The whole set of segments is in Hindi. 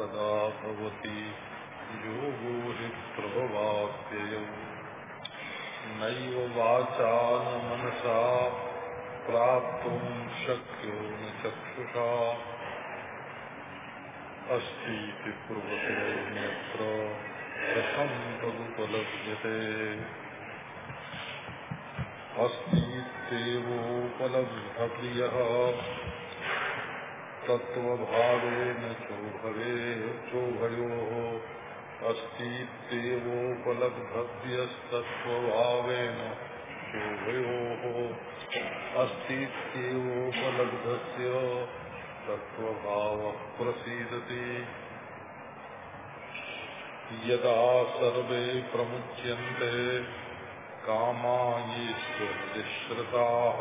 अप्रमत्तस्तदा भवति वाचा न मनसा प्राप्तुं शक्यो न चक्षुषा। अस्तीति पूर्वतोऽन्यत्र रसं तदुपलभ्यते अस्तीत्येवोपलब्धप्रियः। तत्त्वभावेन चोभवे चोभयोः अस्तीत्येवोपलब्धव्यस्तत्त्वभावेन चोभयोः अस्तीत्येवोपलब्धस्य तत्त्वभावः प्रसीदति। यदा सर्वे प्रमुच्यन्ते कामा ये श्रताः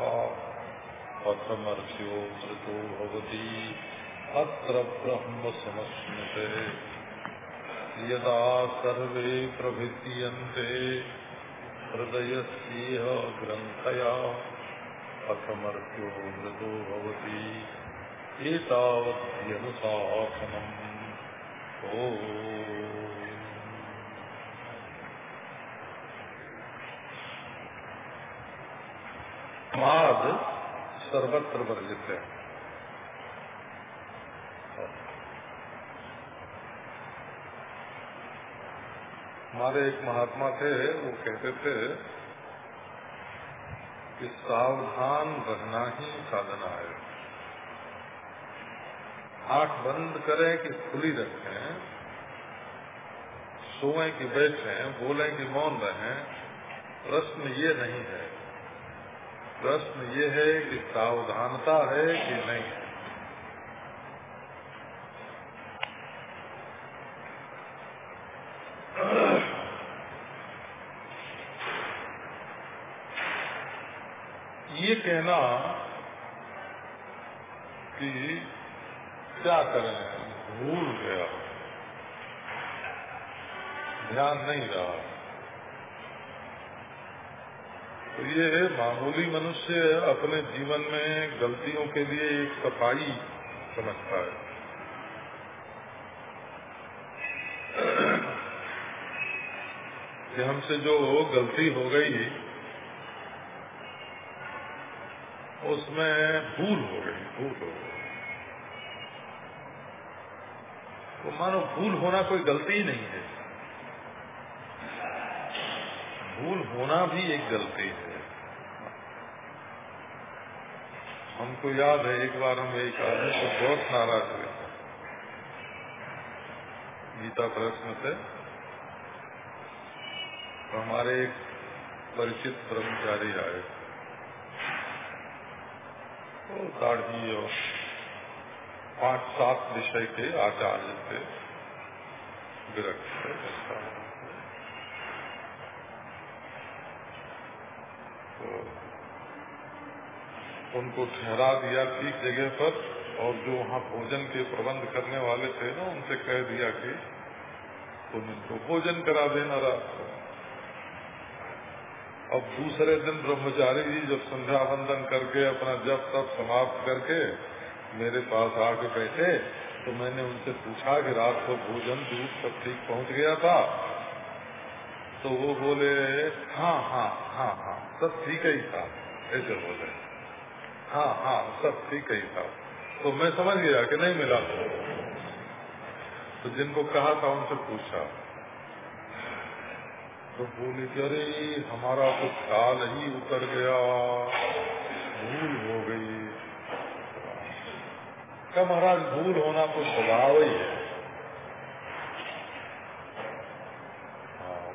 अथमर्त्यो मृतो भवति। अत्र ब्रह्म समस्मते यदा सर्वे प्रभिद्यन्ते हृदयस्येह ग्रन्थया अथमर्त्यो मृतो भवति। एतावद्यनुशासनम्। ओ माद सर्वत्र वर्जित है। हमारे एक महात्मा थे, वो कहते थे कि सावधान रहना ही साधना है। आँख बंद करें कि खुली रखें, सोए कि बैठें, बोलें कि मौन रहें, प्रश्न ये नहीं है प्रश्न ये है कि सावधानता है कि नहीं? ये कहना कि क्या करें? भूल गया। ध्यान नहीं रहा तो ये मामूली मनुष्य अपने जीवन में गलतियों के लिए एक सफ़ाई समझता है। कि हमसे जो गलती हो गई, उसमें भूल हो गई, भूल हो गई। तो मानो भूल होना कोई गलती ही नहीं है। भूल होना भी एक गलती है। हमको याद है, एक बार हम एक आदमी को बहुत नाराज़ हुए। गीता प्रश्न से तो हमारे एक परिचित ब्रह्मचारी आए। तो दाढ़ी और पाँच सात विषय के आचार्य थे, विरक्त उनको ठहरा दिया ठीक जगह पर, और जो वहाँ भोजन के प्रबंध करने वाले थे ना, उनसे कह दिया कि तुम इनको भोजन करा देना रात को। अब दूसरे दिन ब्रह्मचारी जी जब संध्या वंदन करके अपना जब तब समाप्त करके मेरे पास आके बैठे तो मैंने उनसे पूछा कि रात को भोजन दूध सब ठीक पहुँच गया था? तो वो बोले हाँ हाँ हाँ हाँ सब ठीक ही था। ऐसे बोले। हाँ हाँ सब ठीक ही था। तो मैं समझ गया कि नहीं मिला तो। जिनको कहा था उनसे पूछा। तो बोले कि, अरे, हमारा तो ख्याल ही उतर गया। भूल हो गई। क्या महाराज, भूल होना तो स्वभाव ही है।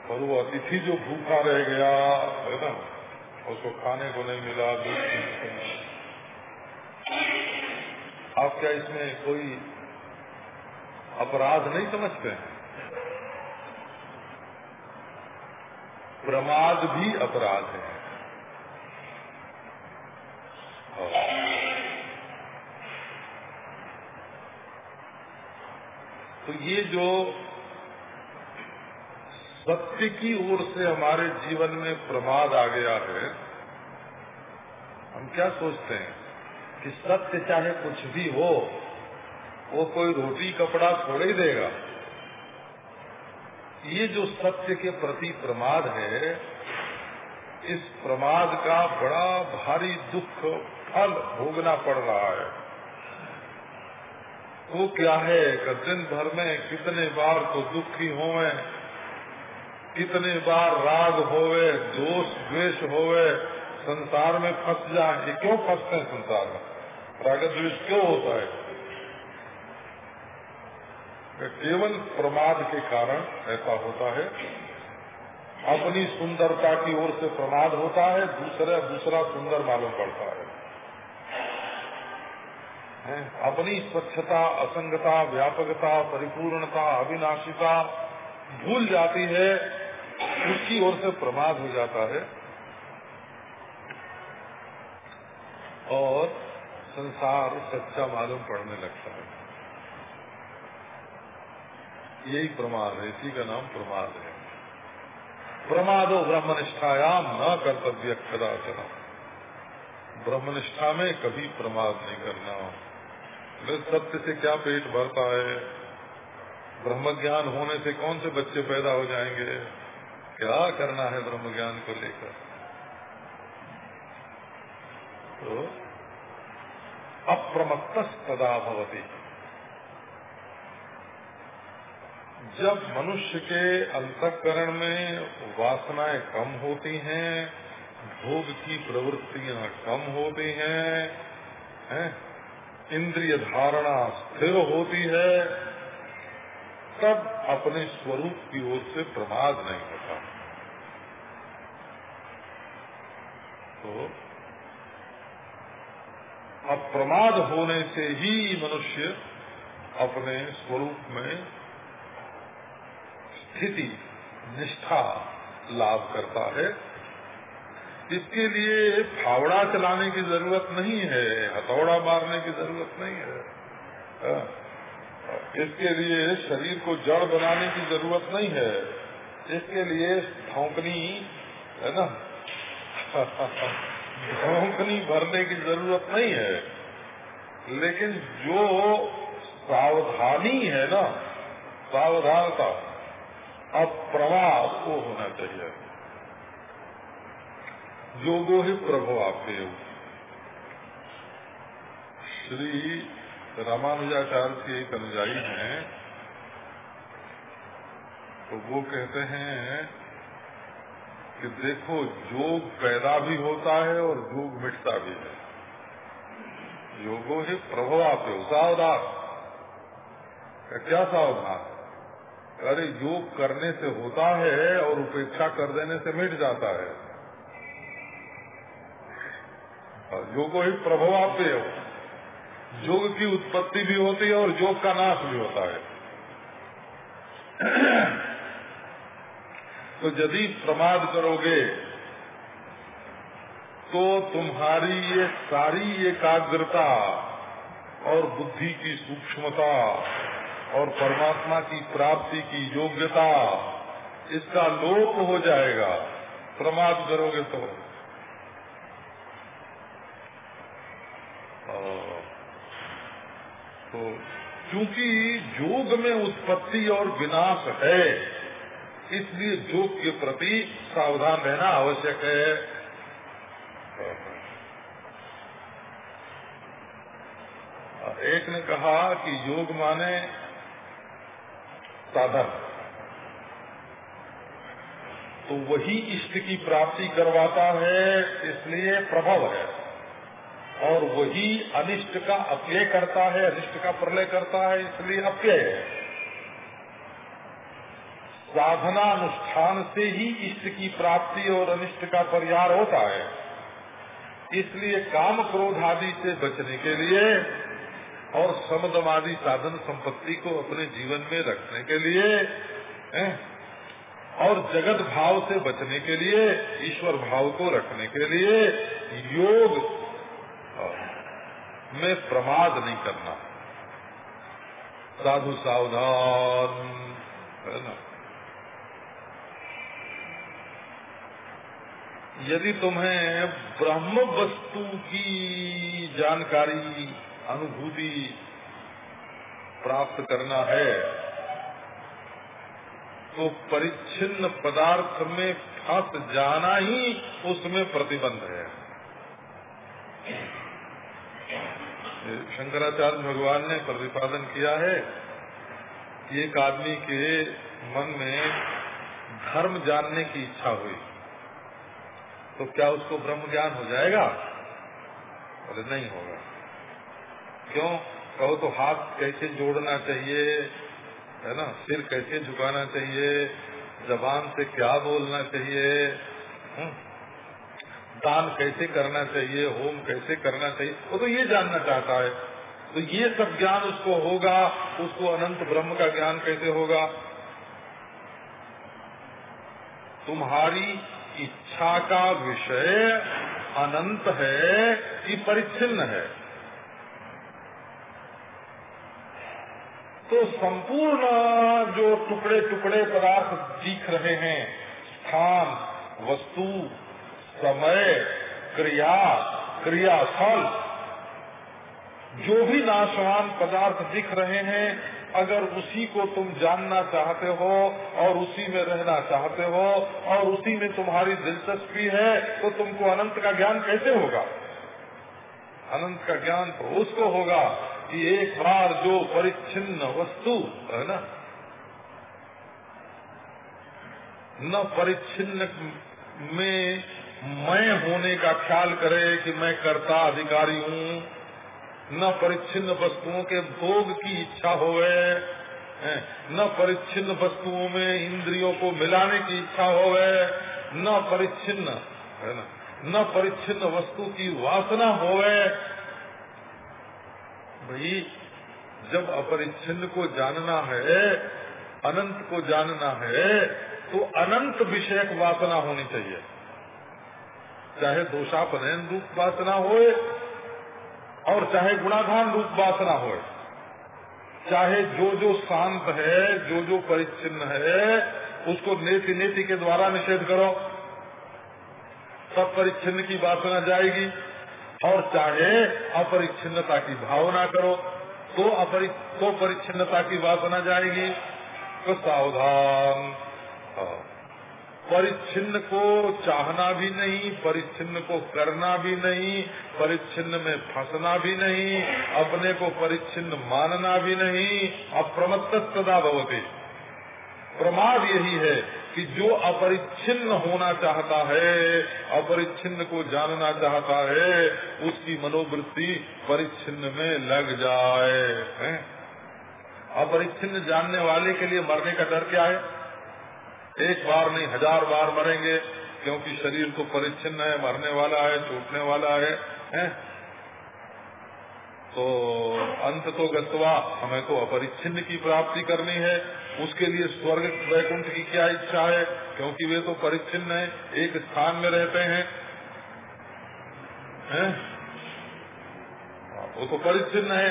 पर वो अतिथि जो भूखा रह गया, है ना? उसको खाने को नहीं मिला दूध नहीं मिला। आप क्या इसमें कोई अपराध नहीं समझते? हैं प्रमाद भी अपराध है। तो ये जो सत्य की ओर से हमारे जीवन में प्रमाद आ गया है। हम क्या सोचते हैं कि सत्य चाहे कुछ भी हो, वो कोई रोटी कपड़ा छोड़ ही देगा। ये जो सत्य के प्रति प्रमाद है, इस प्रमाद का बड़ा भारी दुख, फल भोगना पड़ रहा है। वो क्या है कि दिन भर में कितने बार तो दुखी होवे कितने बार राग होवे, दोष, द्वेष होवे, संसार में फंस जाए, ये क्यों फंसते हैं संसार में? राग द्वेष क्यों होता है? केवल प्रमाद के कारण ऐसा होता है। अपनी सुंदरता की ओर से प्रमाद होता है, दूसरा दूसरा सुंदर मालूम पड़ता है? अपनी स्वच्छता, असंगता, व्यापकता, परिपूर्णता, अविनाशिता भूल जाती है उसकी ओर से प्रमाद हो जाता है और संसार सच्चा मालूम पड़ने लगता है। यही प्रमाद है, इसी का नाम प्रमाद है। प्रमादो ब्रह्मनिष्ठायाम न कर्तव्य कदाचना। ब्रह्मनिष्ठा में कभी प्रमाद नहीं करना। सत्य से क्या पेट भरता है? ब्रह्म ज्ञान होने से कौन से बच्चे पैदा हो जाएँगे? क्या करना है ब्रह्म ज्ञान को लेकर? तो अप्रमत्त सदा भवती। जब मनुष्य के अंतकरण में वासनाएँ कम होती हैं, भोग की प्रवृत्तियाँ कम होती हैं हैं, इंद्रिय धारणा स्थिर होती है, तब अपने स्वरूप की ओर से प्रमाद नहीं होता। तो अप्रमाद होने से ही मनुष्य अपने स्वरूप में स्थिति, निष्ठा लाभ करता है। इसके लिए फावड़ा चलाने की ज़रूरत नहीं है, हथौड़ा मारने की ज़रूरत नहीं है। हाँ। इसके लिए शरीर को जड़ बनाने की ज़रूरत नहीं है। इसके लिए ठोंकनी है ना? ठोंकनी भरने की ज़रूरत नहीं है। लेकिन जो सावधानी है ना, सावधानता, अब प्रवाह वो होना चाहिए। योगो ही प्रभु आपके श्री रामानुजाचार्य के एक अनुजाई हैं तो वो कहते हैं कि देखो, योग पैदा भी होता है और योग मिटता भी है। योगो ही प्रभु आप सावधान। क्या सावधान? अरे, योग करने से होता है और उपेक्षा कर देने से मिट जाता है। योगो ही प्रभावाप्य योग की उत्पत्ति भी होती है और योग का नाश भी होता है। तो यदि प्रमाद करोगे तो तुम्हारी ये सारी एकाग्रता और बुद्धि की सूक्ष्मता और परमात्मा की प्राप्ति की योग्यता, इसका लोप हो जाएगा। प्रमाद करोगे तो। तो क्योंकि योग में उत्पत्ति और विनाश है इसलिए योग के प्रति सावधान रहना आवश्यक है। एक ने कहा कि योग माने साधन। तो वही इष्ट की प्राप्ति करवाता है, इसलिए प्रभव है। और वही अनिष्ट का अपय करता है, अनिष्ट का प्रलय करता है, इसलिए अपय है। साधना अनुष्ठान से ही इष्ट की प्राप्ति और अनिष्ट का परिहार होता है इसलिए काम क्रोध आदि से बचने के लिए और समदमादि साधन संपत्ति को अपने जीवन में रखने के लिए, है? और जगत भाव से बचने के लिए, ईश्वर भाव को रखने के लिए योग में प्रमाद नहीं करना साधु सावधान, है ना यदि तुम्हें ब्रह्म वस्तु की जानकारी, अनुभूति प्राप्त करना है तो परिच्छिन्न पदार्थ में फंस जाना ही उसमें प्रतिबंध है। शंकराचार्य भगवान ने प्रतिपादन किया है कि एक आदमी के मन में धर्म जानने की इच्छा हुई। तो क्या उसको ब्रह्म ज्ञान हो जाएगा? बोले, नहीं होगा। क्यों? कहो तो हाथ कैसे जोड़ना चाहिए? है ना? सिर कैसे झुकाना चाहिए? जबान से क्या बोलना चाहिए? हुँ? दान कैसे करना चाहिए? होम कैसे करना चाहिए? वो तो ये जानना चाहता है। तो ये सब ज्ञान उसको होगा, उसको अनंत ब्रह्म का ज्ञान कैसे होगा? तुम्हारी इच्छा का विषय अनंत है, कि परिच्छिन्न है। तो संपूर्ण जो टुकड़े टुकड़े पदार्थ दिख रहे हैं, स्थान, वस्तु, समय, क्रिया क्रियाफल जो भी नाशवान पदार्थ दिख रहे हैं अगर उसी को तुम जानना चाहते हो और उसी में रहना चाहते हो और उसी में तुम्हारी दिलचस्पी है तो तुमको अनंत का ज्ञान कैसे होगा? अनंत का ज्ञान तो उसको होगा कि एक बार जो परिच्छिन्न वस्तु, है ना? न परिच्छिन्न में मैं होने का ख्याल करे कि मैं कर्ता अधिकारी हूँ न परिच्छिन्न वस्तुओं के भोग की इच्छा होवे न परिच्छिन्न वस्तुओं में इंद्रियों को मिलाने की इच्छा होवे, न परिच्छिन्न, है ना परिच्छिन्न वस्तु की वासना होवे। भाई, जब अपरिच्छिन्न को जानना है, अनंत को जानना है तो अनंत विषयक वासना होनी चाहिए। चाहे दोषापनयन रूप वासना होए और चाहे गुणाधान रूप वासना हो चाहे जो जो शांत है जो जो परिच्छिन्न है, उसको नेति नेति के द्वारा निषेध करो। सब परिच्छिन्न की वासना जाएगी। और चाहे अपरिच्छिन्नता की भावना करो तो अपरि तो परिच्छिन्नता की वासना जाएगी। तो सावधान। परिच्छिन्न को चाहना भी नहीं, परिच्छिन्न को करना भी नहीं, परिच्छिन्न में फंसना भी नहीं, अपने को परिच्छिन्न मानना भी नहीं अप्रमत्त सदा भवते। प्रमाद यही है कि जो अपरिच्छिन्न होना चाहता है, अपरिच्छिन्न को जानना चाहता है, उसकी मनोवृत्ति परिच्छिन्न में लग जाए। अपरिच्छिन्न जानने वाले के लिए मरने का डर क्या है? एक बार नहीं हज़ार बार मरेंगे क्योंकि शरीर तो परिच्छिन्न है मरने वाला है टूटने वाला है, है? तो अंत तो गतवा हमें तो अपरिच्छिन्न की प्राप्ति करनी है। उसके लिए स्वर्ग वैकुंठ की क्या इच्छा है? क्योंकि वे तो परिच्छिन्न है एक स्थान में रहते हैं। है? वो तो परिच्छिन्न है।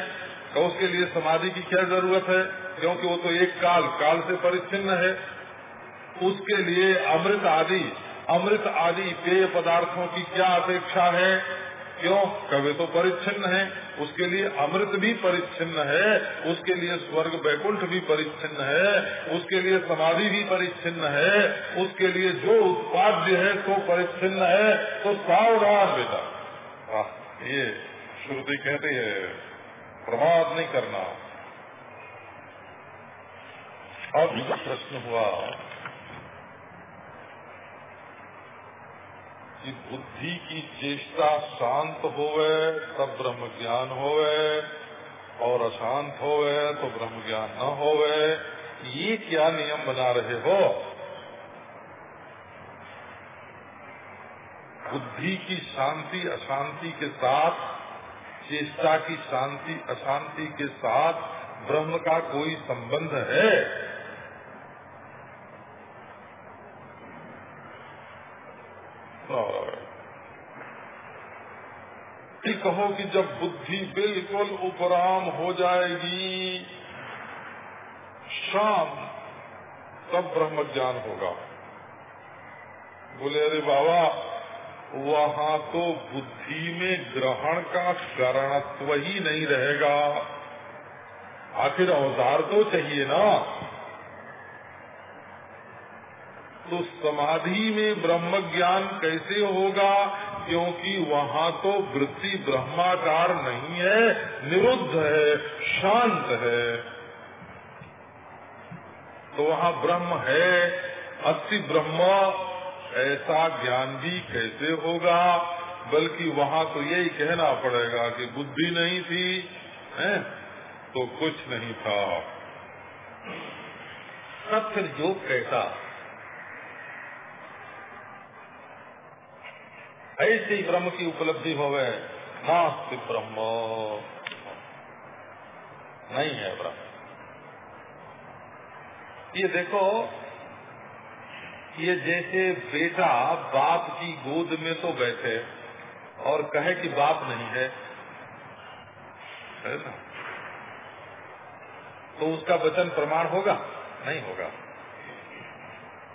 तो उसके लिए समाधि की क्या ज़रूरत है? क्योंकि वो तो एक काल काल से परिच्छिन्न है। उसके लिए अमृत आदि अमृत आदि पेय पदार्थों की क्या अपेक्षा है? क्यों? कभी तो परिच्छिन्न है। उसके लिए अमृत भी परिच्छिन्न है। उसके लिए स्वर्ग वैकुंठ भी परिच्छिन्न है। उसके लिए समाधि भी परिच्छिन्न है। उसके लिए जो उत्पाद्य है तो परिच्छिन्न है। तो सावधान बेटा। ये श्रुति कहती है, प्रमाद नहीं करना। अब प्रश्न हुआ कि बुद्धि की चेष्टा शांत होवे, तब ब्रह्म ज्ञान होवे। और अशांत होवे तो ब्रह्म ज्ञान न होवे। ये क्या नियम बना रहे हो? बुद्धि की शांति, अशांति के साथ, चेष्टा की शांति, अशांति के साथ ब्रह्म का कोई संबंध है? कहो कि जब बुद्धि बिल्कुल उपराम हो जाएगी, शाम, तब ब्रह्म ज्ञान होगा। बोले, अरे बाबा, वहाँ तो बुद्धि में ग्रहण का करणत्व ही नहीं रहेगा। आखिर अवतार तो चाहिए ना? तो समाधि में ब्रह्म ज्ञान कैसे होगा? क्योंकि वहाँ तो वृत्ति ब्रह्माकार नहीं है, निरुद्ध है, शांत है। तो वहाँ ब्रह्म है, अति ब्रह्म, ऐसा ज्ञान भी कैसे होगा? बल्कि वहाँ तो यही कहना पड़ेगा कि बुद्धि नहीं थी, है? तो कुछ नहीं था। फिर योग कैसा ऐसे ही ब्रह्म की उपलब्धि हो गए नास्ति ब्रह्म। नहीं है ब्रह्म। ये देखो, ये जैसे बेटा बाप की गोद में तो बैठे और कहे कि बाप नहीं है। है ना? तो उसका वचन प्रमाण होगा? नहीं होगा।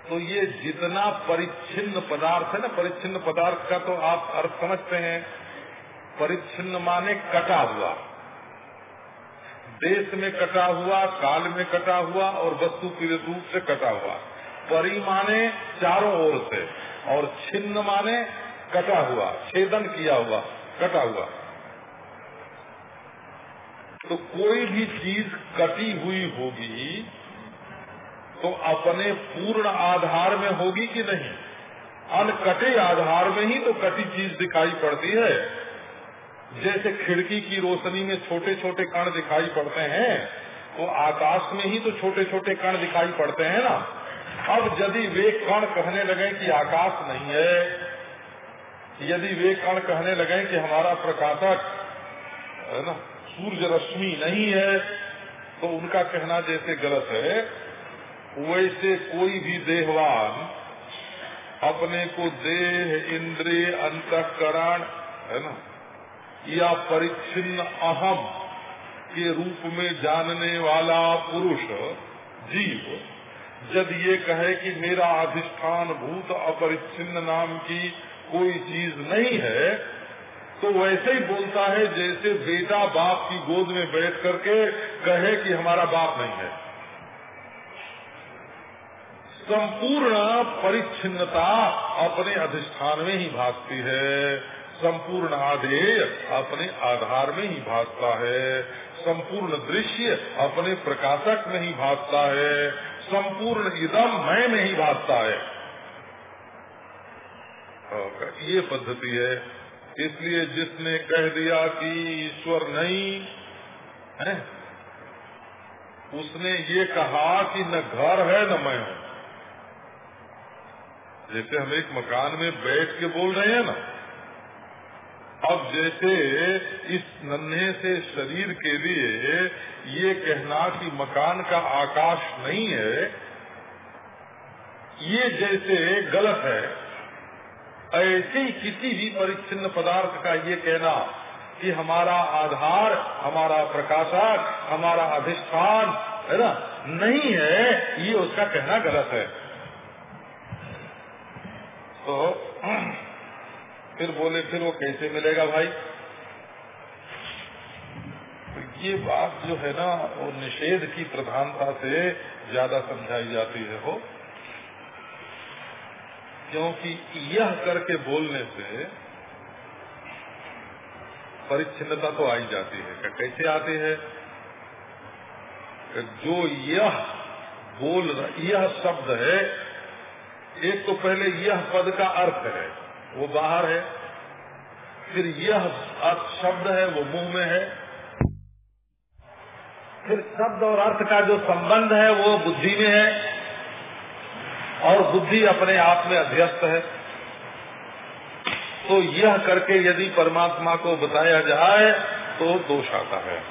तो ये जितना परिच्छिन्न पदार्थ है ना, परिच्छिन्न पदार्थ का तो आप अर्थ समझते हैं। परिच्छिन्न माने कटा हुआ। देश में कटा हुआ, काल में कटा हुआ और वस्तु के रूप से कटा हुआ। परि माने चारों ओर से और छिन्न माने कटा हुआ, छेदन किया हुआ, कटा हुआ। तो कोई भी चीज़ कटी हुई होगी तो अपने पूर्ण आधार में होगी कि नहीं? अनकटे आधार में ही तो कटी चीज़ दिखाई पड़ती है। जैसे खिड़की की रोशनी में छोटे छोटे कण दिखाई पड़ते हैं तो आकाश में ही तो छोटे छोटे कण दिखाई पड़ते हैं ना। अब यदि वे कण कहने लगे कि आकाश नहीं है, यदि वे कण कहने लगे कि हमारा प्रकाशक, है ना सूर्य रश्मि नहीं है तो उनका कहना जैसे गलत है वैसे कोई भी देहवान अपने को देह इंद्रिय अंतकरण, है ना, या परिच्छिन्न अहम के रूप में जानने वाला पुरुष, जीव, जब ये कहे कि मेरा अधिष्ठान भूत अपरिच्छिन्न नाम की कोई चीज़ नहीं है तो वैसे ही बोलता है जैसे बेटा बाप की गोद में बैठ करके कहे कि हमारा बाप नहीं है। संपूर्ण परिच्छिन्नता अपने अधिष्ठान में ही भागती है। संपूर्ण आधेय अपने आधार में ही भागता है। संपूर्ण दृश्य अपने प्रकाशक में ही भागता है। संपूर्ण इदम मैं में ही भागता है। ये पद्धति है। इसलिए जिसने कह दिया कि ईश्वर नहीं, है, उसने ये कहा कि न घर है न मैं हूँ। जैसे हम एक मकान में बैठ के बोल रहे हैं ना, अब जैसे इस नन्हे से शरीर के लिए ये कहना कि मकान का आकाश नहीं है, ये जैसे गलत है। ऐसे ही किसी भी परिच्छिन्न पदार्थ का ये कहना कि हमारा आधार, हमारा प्रकाशक, हमारा अधिष्ठान, है ना, नहीं है, ये उसका कहना गलत है। तो फिर बोले, फिर वो कैसे मिलेगा भाई? तो ये बात जो है ना, वो निषेध की प्रधानता से ज़्यादा समझाई जाती है हो क्योंकि यह करके बोलने से परिच्छिन्नता तो आई जाती है। कैसे आती है? जो यह बोल रहा, यह शब्द है एक तो पहले यह पद का अर्थ है, वो बाहर है, फिर यह अर्थ शब्द है, वो मुँह में है, फिर शब्द और अर्थ का जो संबंध है, वो बुद्धि में है, और बुद्धि अपने आप में अध्यस्त है। तो यह करके यदि परमात्मा को बताया जाए तो दोष आता है।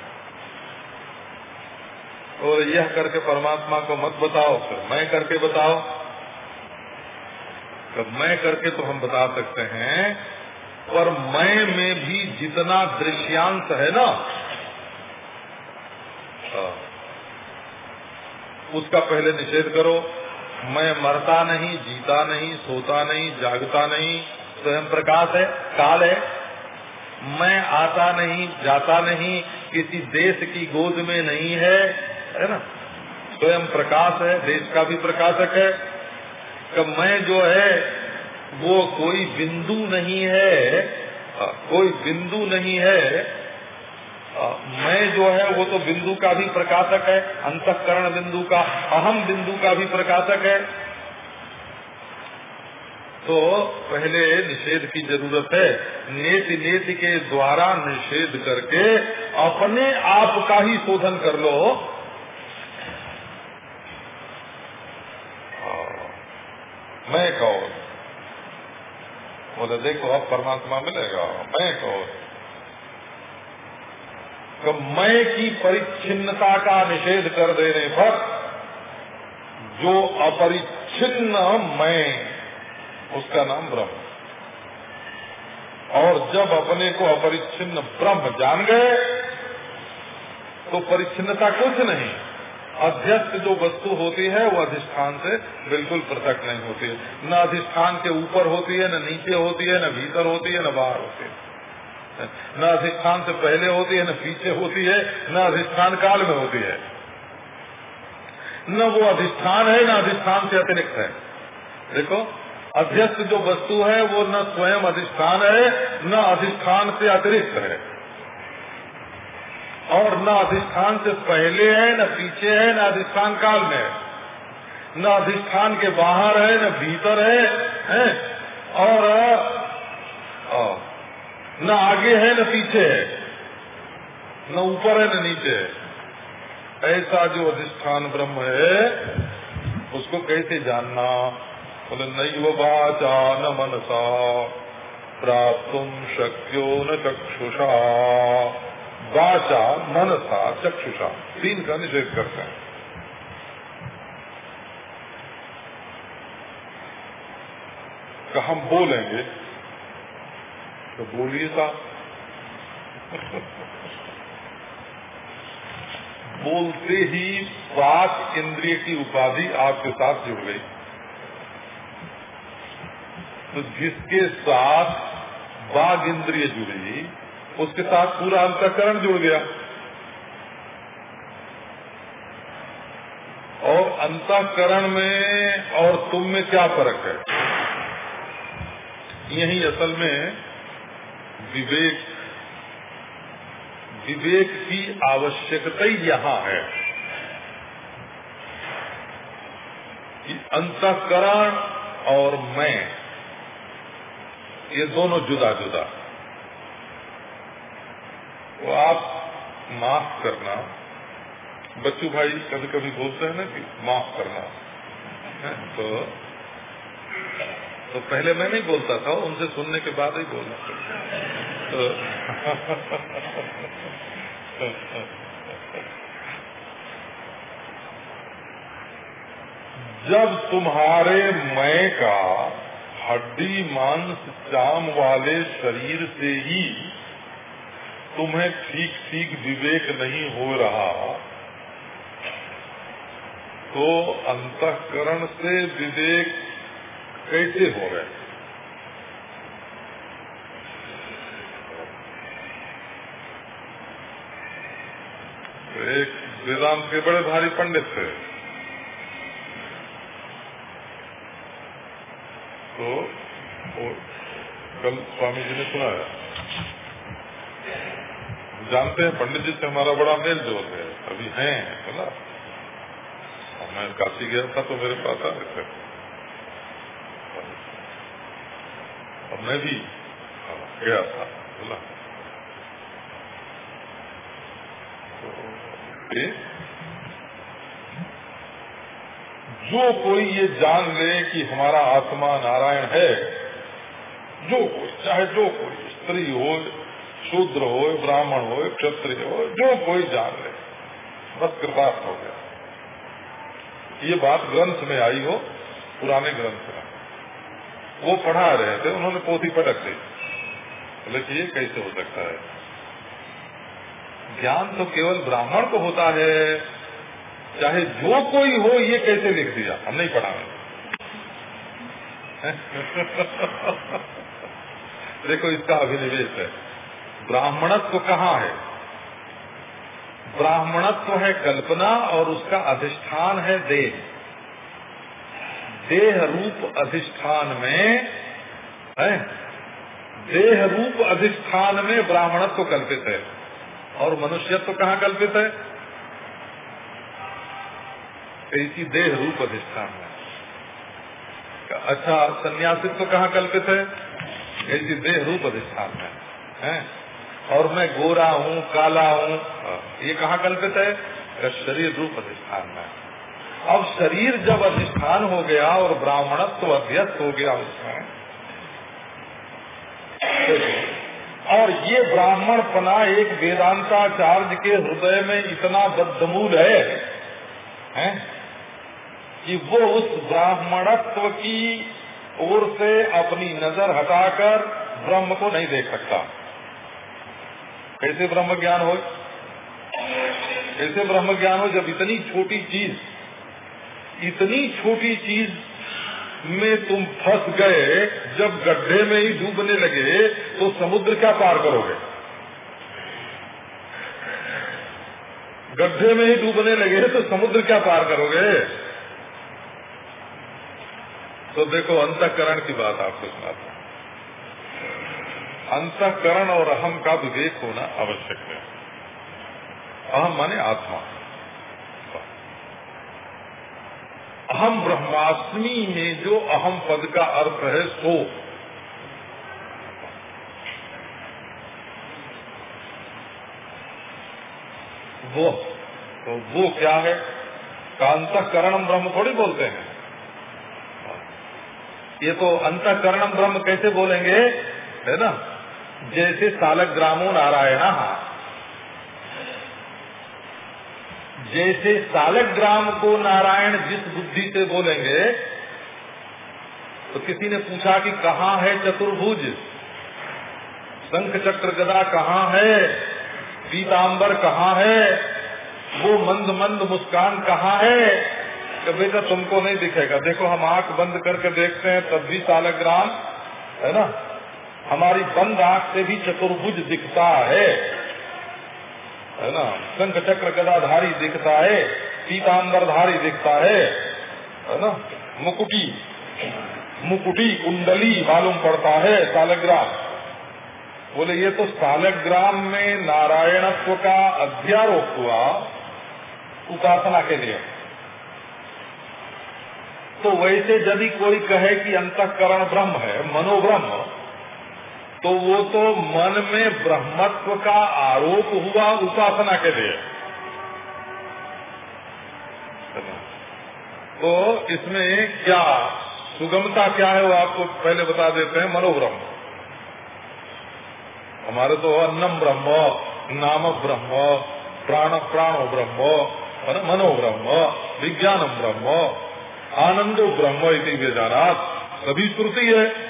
और यह करके परमात्मा को मत बताओ, फिर मैं करके बताओ तो मैं करके तो हम बता सकते हैं पर मैं में भी जितना दृश्यांश है ना हाँ, उसका पहले निषेध करो मैं मरता नहीं जीता नहीं सोता नहीं जागता नहीं स्वयं प्रकाश है काल है मैं आता नहीं जाता नहीं किसी देश की गोद में नहीं है है ना स्वयं प्रकाश है देश का भी प्रकाशक है कि मैं जो है, वो कोई बिंदु नहीं है कोई बिंदु नहीं है मैं जो है, वो तो बिंदु का भी प्रकाशक है, अंतकरण बिंदु का, अहम बिंदु का भी प्रकाशक है। तो पहले निषेध की ज़रूरत है, नेति नेति के द्वारा निषेध करके अपने आप का ही शोधन कर लो मैं कौन? बोले देखो, अब परमात्मा मिलेगा। मैं कौन? तो मैं की परिच्छिन्नता का निषेध कर देने पर जो अपरिच्छिन्न मैं, उसका नाम ब्रह्म। और जब अपने को अपरिच्छिन्न ब्रह्म जान गए तो परिच्छिन्नता कुछ नहीं। अध्यस्त जो वस्तु होती है, वो अधिष्ठान से बिल्कुल पृथक नहीं होती है। न अधिष्ठान के ऊपर होती है, न नीचे होती है, न भीतर होती है, न बाहर होती है। न अधिष्ठान से पहले होती है, न पीछे होती है, न अधिष्ठान काल में होती है। न वो अधिष्ठान है, न अधिष्ठान से अतिरिक्त है। देखो अध्यस्त जो वस्तु है, वो न स्वयं अधिष्ठान है, न अधिष्ठान से अतिरिक्त है। और न अधिष्ठान से पहले है न पीछे है न अधिष्ठान काल में है। न अधिष्ठान के बाहर है न भीतर है, है? और न आगे है न पीछे है। न ऊपर है न नीचे है। ऐसा जो अधिष्ठान ब्रह्म है उसको कैसे जानना? बोले नहीं वो बाचा न मनसा प्राप्त शक्यो न चक्षुषा। वाचा मनसा, चक्षुषा, तीन का निषेध करते हैं। का हम बोलेंगे तो बोलिए सा। बोलते ही पाक इंद्रिय की उपाधि आपके साथ जुड़ गई। तो जिसके साथ बाघ इंद्रिय जुड़ी उसके साथ पूरा अंतकरण जुड़ गया। और अंतकरण में और तुम में क्या फ़र्क है? यही असल में विवेक विवेक की आवश्यकता ही यहाँ है। कि अंतकरण और मैं, ये दोनों जुदा जुदा तो आप माफ़ करना। बच्चू भाई कभी कभी बोलते हैं ना कि माफ़ करना। है? तो तो पहले मैं नहीं बोलता था, उनसे सुनने के बाद ही बोलना तो जब तुम्हारे मैं का हड्डी मांस चाम वाले शरीर से ही तुम्हें ठीक ठीक विवेक नहीं हो रहा तो अंतकरण से विवेक कैसे हो तो एक वेदांत के बड़े भारी पंडित थे। तो स्वामी जी ने सुनाया। जानते हैं, पंडित जी से हमारा बड़ा मेल जोल है। अभी है, बोला। मैं काशी गया था तो मेरे पास आ थे। और मैं भी गया था, बोला। तो जो कोई ये जान ले कि हमारा आत्मा नारायण है, जो कोई, चाहे जो कोई स्त्री हो शूद्र हो ब्राह्मण हो क्षत्रिय हो जो कोई जान ले। बस कृपार्थ हो गया। ये बात ग्रंथ में आई हो, पुराने ग्रंथ में। वो पढ़ा रहे थे, उन्होंने पोथी पटक दी। बोले ये कैसे हो सकता है? ज्ञान तो केवल ब्राह्मण को होता है। चाहे जो कोई हो, ये कैसे लिख दिया? हम नहीं पढ़ा देखो, इसका अभिनिवेश है। ब्राह्मणत्व कहाँ है? ब्राह्मणत्व है कल्पना और उसका अधिष्ठान है देह। देह रूप अधिष्ठान में, है? देह रूप अधिष्ठान में ब्राह्मणत्व कल्पित है। और मनुष्यत्व कहाँ कल्पित है? इसी देह रूप अधिष्ठान में। अच्छा सन्यासित्व कहाँ कल्पित है? ऐसी देह रूप अधिष्ठान में, है? और मैं गोरा हूँ काला हूँ। ये कहाँ कल्पित है? शरीर रूप अधिष्ठान में अब शरीर जब अधिष्ठान हो गया और ब्राह्मणत्व अध्यस्त हो गया उसमें और ये ब्राह्मण पना एक वेदांताचार्य के हृदय में इतना बद्धमूल है, है कि वो उस ब्राह्मणत्व की ओर से अपनी नज़र हटाकर ब्रह्म को नहीं देख सकता। कैसे ब्रह्म ज्ञान हो। कैसे ब्रह्म ज्ञान हो, जब इतनी छोटी चीज़, इतनी छोटी चीज़ में तुम फंस गए, जब गड्ढे में ही डूबने लगे तो समुद्र क्या पार करोगे? गड्ढे में ही डूबने लगे तो समुद्र क्या पार करोगे? तो देखो, अंतकरण की बात आपको सुनाता अंतकरण और अहम का विवेक होना आवश्यक है। अहम माने आत्मा। अहम ब्रह्मास्मि में जो अहम पद का अर्थ है सो। वो तो वो क्या है? अंतकरण ब्रह्म थोड़ी बोलते हैं। ये तो अंतकरणम ब्रह्म कैसे बोलेंगे? है ना? जैसे सालक ग्रामो नारायण। जैसे सालक ग्राम को नारायण जिस बुद्धि से बोलेंगे तो किसी ने पूछा कि कहाँ है चतुर्भुज? शंख चक्र गदा कहाँ है? पीताम्बर कहाँ है? वो मंद मंद मुस्कान कहाँ है? कि बेटा तुमको नहीं दिखेगा। देखो हम आँख बंद करके देखते हैं, तब भी सालग्राम है ना? हमारी बंद आँख से भी चतुर्भुज दिखता है। है ना? शंख चक्र गदाधारी दिखता है, पीताम्बरधारी दिखता है है ना? मुकुटी मुकुटी कुंडली मालूम पड़ता है, सालग्राम। बोले, ये तो सालग्राम में नारायणत्व का अध्यारोप हुआ उपासना के लिए। तो वैसे यदि कोई कहे कि अंतकरण ब्रह्म है, मनोब्रह्म तो वो तो मन में ब्रह्मत्व का आरोप हुआ उपासना के लिए। तो इसमें क्या सुगमता क्या है वो आपको पहले बता देते हैं, मनोब्रह्म। हमारे तो अन्नम ब्रह्म, नाम ब्रह्म, प्राण प्राणो ब्रह्म मनोब्रह्म, विज्ञानम ब्रह्म, आनंदो ब्रह्म इति वेदानाथ सभी श्रुति है।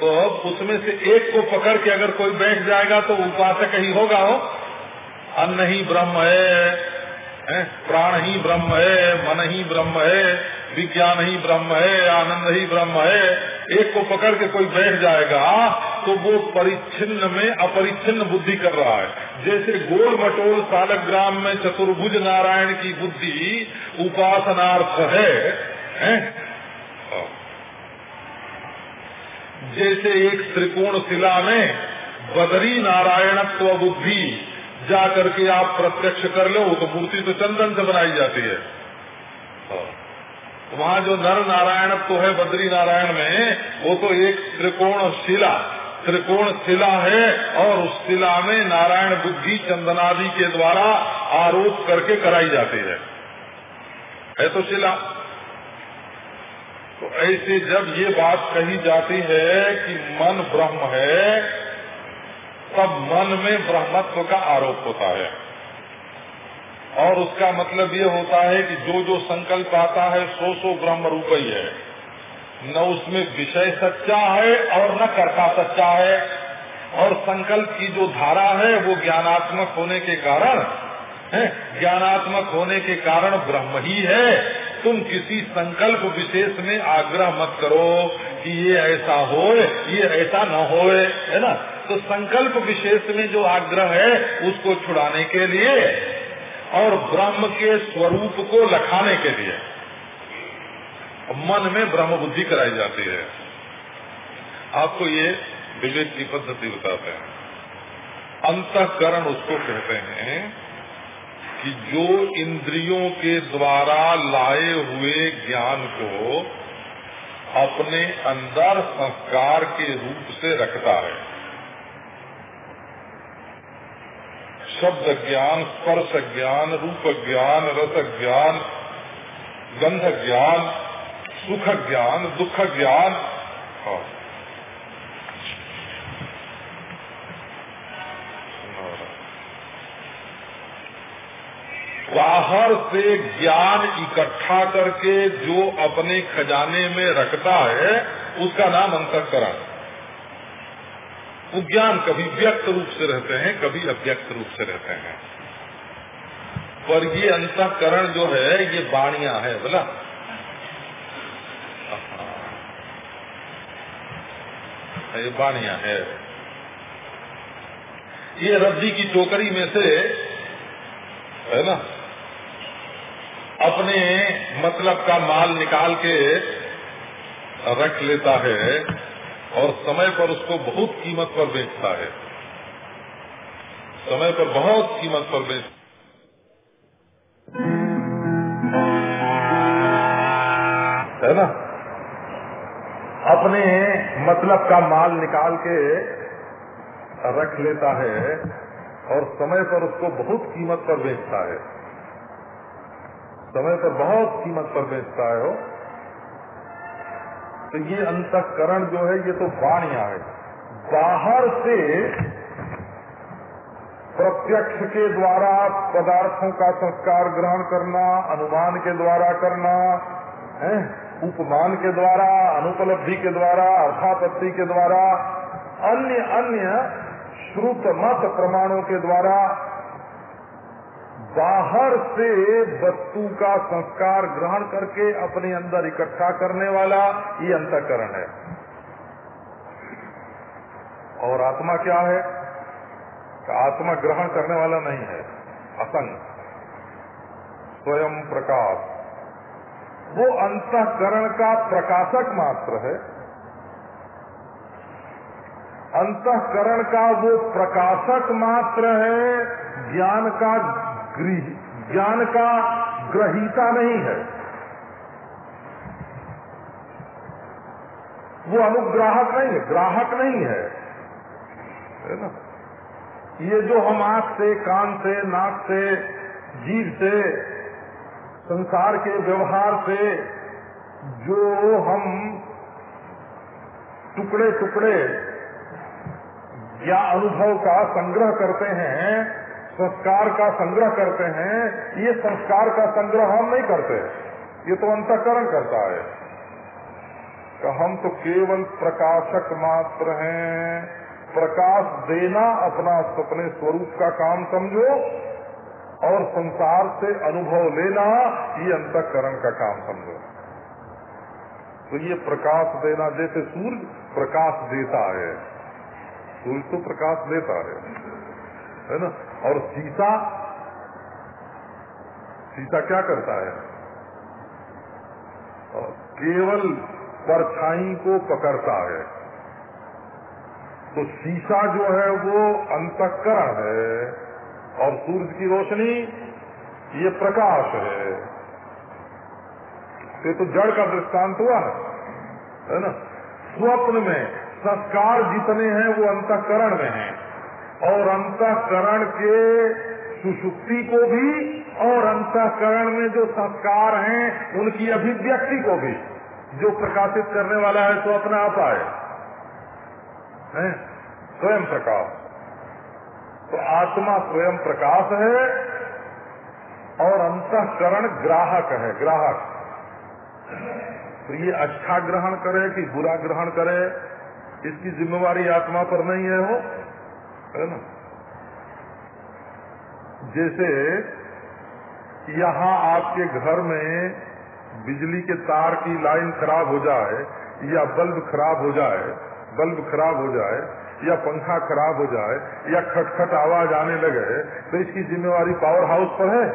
तो उसमें से एक को पकड़ के अगर कोई बैठ जाएगा तो उपासक ही होगा हो? अन्न ही ब्रह्म है, है? प्राण ही ब्रह्म है मन ही ब्रह्म है विज्ञान ही ब्रह्म है आनंद ही ब्रह्म है। एक को पकड़ के कोई बैठ जाएगा तो वो परिच्छिन्न में अपरिच्छिन्न बुद्धि कर रहा है। जैसे गोल मटोल सालग्राम में चतुर्भुज नारायण की बुद्धि उपासनार्थ है, है? जैसे एक त्रिकोण शिला में बदरी नारायणत्व बुद्धि जा करके आप प्रत्यक्ष कर लो तो मूर्ति तो चंदन से बनाई जाती है। वहाँ जो नर नारायण तो है बद्री नारायण में, वो तो एक त्रिकोण शिला त्रिकोण शिला है और उस शिला में नारायण बुद्धि चंदनादि के द्वारा आरोप करके कराई जाती है। है तो शिला। तो ऐसे जब ये बात कही जाती है कि मन ब्रह्म है, तब मन में ब्रह्मत्व का आरोप होता है। और उसका मतलब ये होता है कि जो जो संकल्प आता है सो सो ब्रह्म रूप ही है। न उसमें विषय सच्चा है और न कर्ता सच्चा है। और संकल्प की जो धारा है, वो ज्ञानात्मक होने के कारण ज्ञानात्मक होने के कारण ब्रह्म ही है। तुम किसी संकल्प विशेष में आग्रह मत करो कि ये ऐसा हो ये ऐसा न हो है ना? तो संकल्प विशेष में जो आग्रह है, उसको छुड़ाने के लिए और ब्रह्म के स्वरूप को लखाने के लिए। मन में ब्रह्म बुद्धि कराई जाती है। आपको ये विवेक की पद्धति बताते हैं। अंतकरण उसको कहते हैं कि जो इंद्रियों के द्वारा लाए हुए ज्ञान को अपने अंदर संस्कार के रूप से रखता है। शब्द ज्ञान, स्पर्श ज्ञान, रूप ज्ञान, रस ज्ञान, गंध ज्ञान, सुख ज्ञान, दुख ज्ञान हाँ। बाहर से ज्ञान इकट्ठा करके जो अपने खजाने में रखता है, उसका नाम अंतकरण। वो ज्ञान कभी व्यक्त रूप से रहते हैं, कभी अव्यक्त रूप से रहते हैं। पर ये अंतकरण जो है, ये बाणिया है, बोला। ये बाणिया है। ये रद्दी की टोकरी में से, है ना? अपने मतलब का माल निकाल के रख लेता है और समय पर उसको बहुत कीमत पर बेचता है। समय पर बहुत कीमत पर बेच है ना? अपने मतलब का माल निकाल के रख लेता है और समय पर उसको बहुत कीमत पर बेचता है। समय पर बहुत कीमत पर बेचता है हो तो ये अंतकरण जो है, ये तो वाणिया है। बाहर से प्रत्यक्ष के द्वारा पदार्थों का संस्कार ग्रहण करना, अनुमान के द्वारा करना, है, उपमान के द्वारा, अनुपलब्धि के द्वारा, अर्थापत्ति के द्वारा अन्य अन्य श्रुत मत प्रमाणों के द्वारा बाहर से वस्तु का संस्कार ग्रहण करके अपने अंदर इकट्ठा करने वाला ये अंतकरण है। और आत्मा क्या है? आत्मा ग्रहण करने वाला नहीं है। असंग। स्वयं प्रकाश। वो अंतकरण का प्रकाशक मात्र है। अंतकरण का वो प्रकाशक मात्र है, ज्ञान का ज्ञान का ग्रहीता नहीं है। वो अनुग्राहक नहीं है, ग्राहक नहीं है। है ना? ये जो हम आँख से, कान से, नाक से जीव से, संसार के व्यवहार से, जो हम टुकड़े टुकड़े या अनुभव का संग्रह करते हैं संस्कार का संग्रह करते हैं, ये संस्कार का संग्रह हम नहीं करते ये तो अंतकरण करता है। तो हम तो केवल प्रकाशक मात्र हैं। प्रकाश देना अपना सपने स्वरूप का काम समझो, और संसार से अनुभव लेना, ये अंतकरण का काम समझो। तो ये प्रकाश देना, जैसे सूर्य प्रकाश देता है, सूर्य तो प्रकाश देता है। है ना? और सीता सीता क्या करता है? केवल परछाई को पकड़ता है। तो शीशा जो है वो अंतकरण है और सूरज की रोशनी, ये प्रकाश है। ये तो जड़ का दृष्टांत हुआ है ना? स्वप्न में, संस्कार जितने हैं वो अंतकरण में हैं। और अंतकरण के सुषुप्ति को भी और अंतकरण में जो संस्कार हैं, उनकी अभिव्यक्ति को भी, जो प्रकाशित करने वाला है तो अपना आप आए। स्वयं प्रकाश। तो आत्मा स्वयं प्रकाश है और अंतकरण ग्राहक है, ग्राहक। तो ये अच्छा ग्रहण करे कि बुरा ग्रहण करे, इसकी जिम्मेवारी आत्मा पर नहीं है वो। है ना? जैसे यहाँ आपके घर में बिजली के तार की लाइन खराब हो जाए, या बल्ब खराब हो जाए, बल्ब खराब हो जाए, या पंखा खराब हो जाए, या खटखट आवाज़ आने लगे तो इसकी जिम्मेवारी पावर हाउस पर है?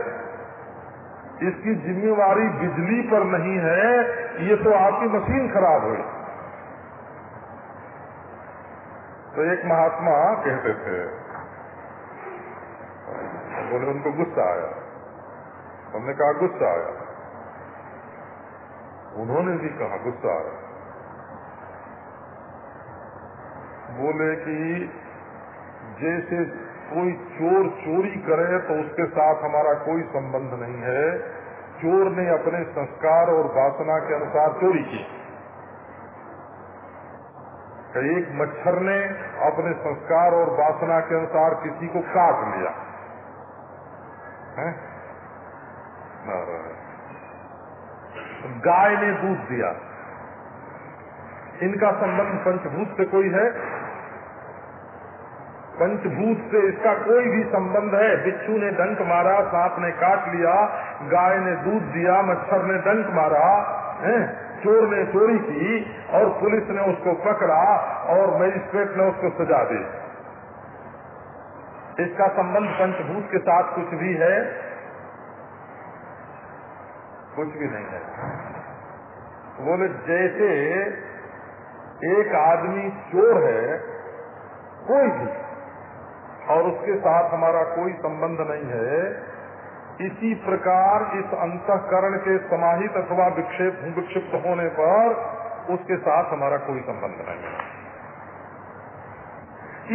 इसकी जिम्मेवारी बिजली पर नहीं है, ये तो आपकी मशीन खराब हुई। तो एक महात्मा कहते थे। बोले उनको गुस्सा आया। हमने कहा, गुस्सा आया। उन्होंने भी कहा, गुस्सा आया। बोले कि जैसे कोई चोर चोरी करे तो उसके साथ हमारा कोई संबंध नहीं है। चोर ने अपने संस्कार और वासना के अनुसार चोरी की। एक मच्छर ने अपने संस्कार और वासना के अनुसार किसी को काट लिया? गाय ने दूध दिया। इनका संबंध पंचभूत से कोई है? पंचभूत से इसका कोई भी संबंध है? बिच्छू ने डंक मारा, सांप ने काट लिया, गाय ने दूध दिया, मच्छर ने डंक मारा, है? चोर ने चोरी की और पुलिस ने उसको पकड़ा और मजिस्ट्रेट ने उसको सजा दी। इसका संबंध पंचभूत के साथ कुछ भी है? कुछ भी नहीं है। बोले, जैसे एक आदमी चोर है, कोई भी, और उसके साथ हमारा कोई संबंध नहीं है इसी प्रकार इस अंतकरण के समाहित अथवा विक्षेप विक्षिप्त होने पर उसके साथ हमारा कोई संबंध नहीं है।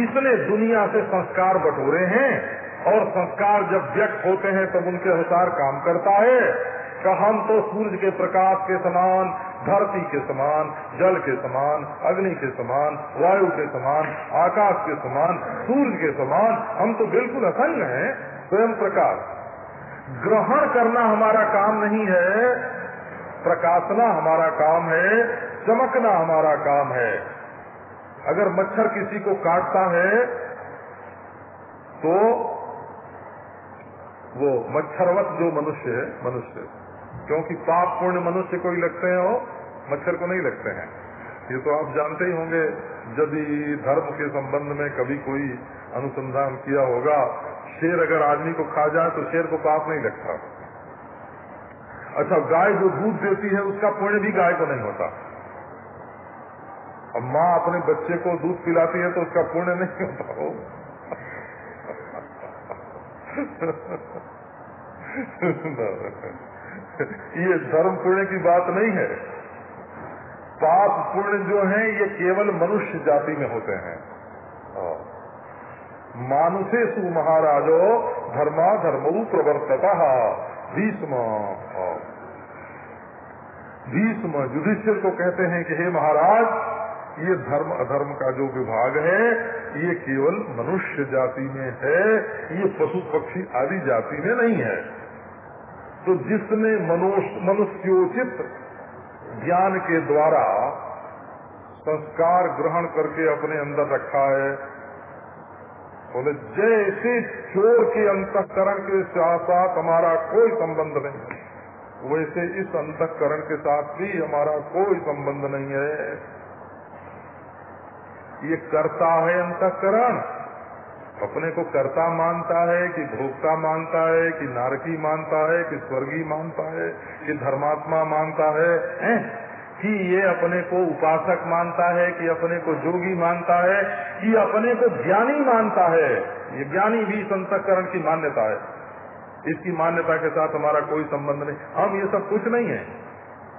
इसने दुनिया से संस्कार बटोरे हैं और संस्कार जब व्यक्त होते हैं तब उनके अनुसार काम करता है। कि हम तो सूर्य के प्रकाश के समान, धरती के समान, जल के समान, अग्नि के समान, वायु के समान, आकाश के समान, सूर्य के समान। हम तो बिल्कुल असंग हैं, स्वयं प्रकाश। ग्रहण करना हमारा काम नहीं है, प्रकाशना हमारा काम है, चमकना हमारा काम है। अगर मच्छर किसी को काटता है तो वो मच्छरवत जो मनुष्य है, मनुष्य। क्योंकि पाप पूर्ण मनुष्य को ही लगते हैं वो मच्छर को नहीं लगते हैं। ये तो आप जानते ही होंगे यदि धर्म के संबंध में कभी कोई अनुसंधान किया होगा शेर अगर आदमी को खा जाए तो शेर को पाप नहीं लगता। अच्छा गाय जो दूध देती है, उसका पुण्य भी गाय को नहीं होता। अब माँ अपने बच्चे को दूध पिलाती है तो उसका पुण्य नहीं होता। हो ये धर्म पुण्य की बात नहीं है। पाप पुण्य जो है, ये केवल मनुष्य जाति में होते हैं। मानुषे सु महाराजो धर्मा धर्मरु प्रवर्तता। भीष्म भीष्म युधिष्ठिर को कहते हैं कि हे महाराज, ये धर्म, अधर्म का जो विभाग है, ये केवल मनुष्य जाति में है, ये पशु पक्षी आदि जाति में नहीं है। तो जिसने मनुष्योचित ज्ञान के द्वारा संस्कार ग्रहण करके अपने अंदर रखा है बोले जैसे चोर के अंतकरण के साथ हमारा कोई संबंध नहीं वैसे इस अंतकरण के साथ भी हमारा कोई संबंध नहीं है ये करता है अंतकरण अपने को कर्ता मानता है कि भोक्ता मानता है कि नारकी मानता है कि स्वर्गी मानता है कि धर्मात्मा मानता है, है? कि ये अपने को उपासक मानता है कि अपने को जोगी मानता है कि अपने को ज्ञानी मानता है। ये ज्ञानी भी संतकरण की मान्यता है। इसकी मान्यता के साथ हमारा कोई संबंध नहीं। हम ये सब कुछ नहीं है।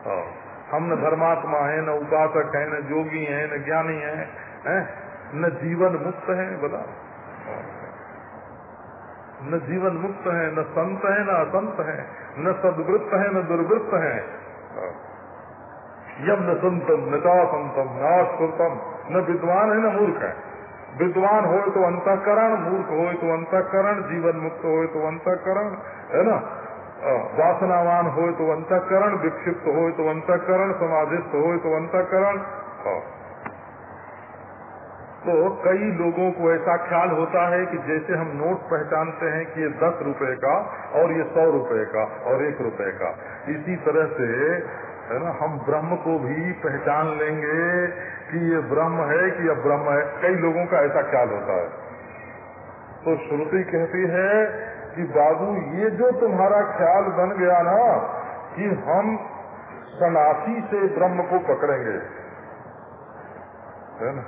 हाँ। हम न धर्मात्मा है न उपासक है न जोगी है न ज्ञानी है, है? न जीवन मुक्त है बता। न जीवन मुक्त है न संत है न असंत है न सदवृत्त है न दुर्वृत्त है। यम न संतम न संतम न सुतम न विद्वान है, न मूर्ख है। विद्वान हो तो अंतकरण, मूर्ख हो तो अंतकरण, जीवन मुक्त हो तो अंतकरण, है ना? वासनावान हो तो अंतकरण, विक्षिप्त हो तो अंतकरण, समाधिस्थ हो तो अंतकरण। तो कई लोगों को ऐसा ख्याल होता है कि जैसे हम नोट पहचानते हैं कि ये दस रुपए का और ये सौ रुपए का और एक रुपए का। इसी तरह से है ना, हम ब्रह्म को भी पहचान लेंगे कि ये ब्रह्म है कि यह ब्रह्म है। कई लोगों का ऐसा ख्याल होता है। तो श्रुति कहती है कि बाबू, ये जो तुम्हारा ख्याल बन गया ना, कि हम सनासी से ब्रह्म को पकड़ेंगे, है ना?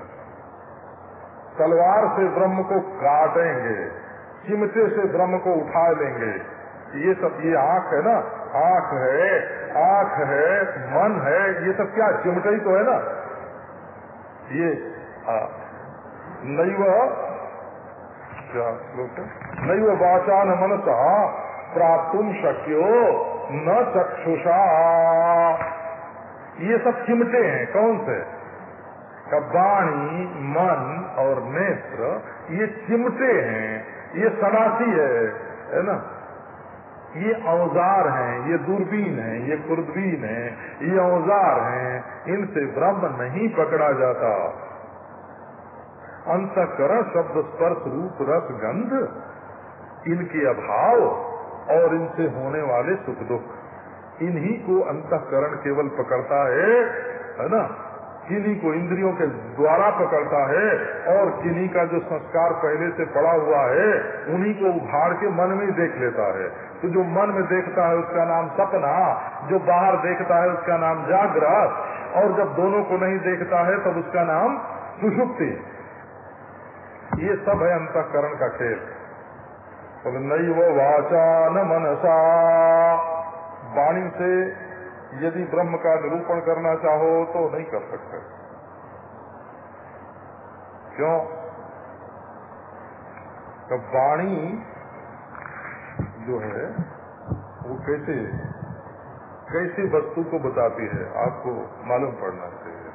तलवार से ब्रह्म को काटेंगे, चिमटे से ब्रह्म को उठा लेंगे। ये सब, ये आँख है ना आँख है आँख है, मन है, ये सब क्या चिमटे ही तो है ना? ये नैव, क्या नैव वाचान मनसा, प्राप्त शक्यो, न चक्षुषा। ये सब चिमटे हैं, कौन से? वाणी मन और नेत्र, ये चिमटे हैं, ये सनासी है है ना? ये औज़ार हैं, ये दूरबीन है, ये खुर्दबीन है, ये औज़ार हैं, इनसे ब्रह्म नहीं पकड़ा जाता। अंतकरण शब्द स्पर्श रूप रस गंध, इनके अभाव और इनसे होने वाले सुख दुख। इन्हीं को अंतकरण केवल पकड़ता है है ना? किन्हीं को इंद्रियों के द्वारा पकड़ता है और किन्हीं का जो संस्कार पहले से पड़ा हुआ है, उन्हीं को उभार के मन में देख लेता है। तो जो मन में देखता है उसका नाम सपना, जो बाहर देखता है उसका नाम जागृत और जब दोनों को नहीं देखता है तब उसका नाम सुषुप्ति। ये सब है अंतकरण का खेल। तो नई वो वाचा न मनसा। वाणी से यदि ब्रह्म का निरूपण करना चाहो तो नहीं कर सकते। क्यों? वाणी जो है, वो कैसे, कैसी वस्तु को बताती है, आपको मालूम पड़ना चाहिए।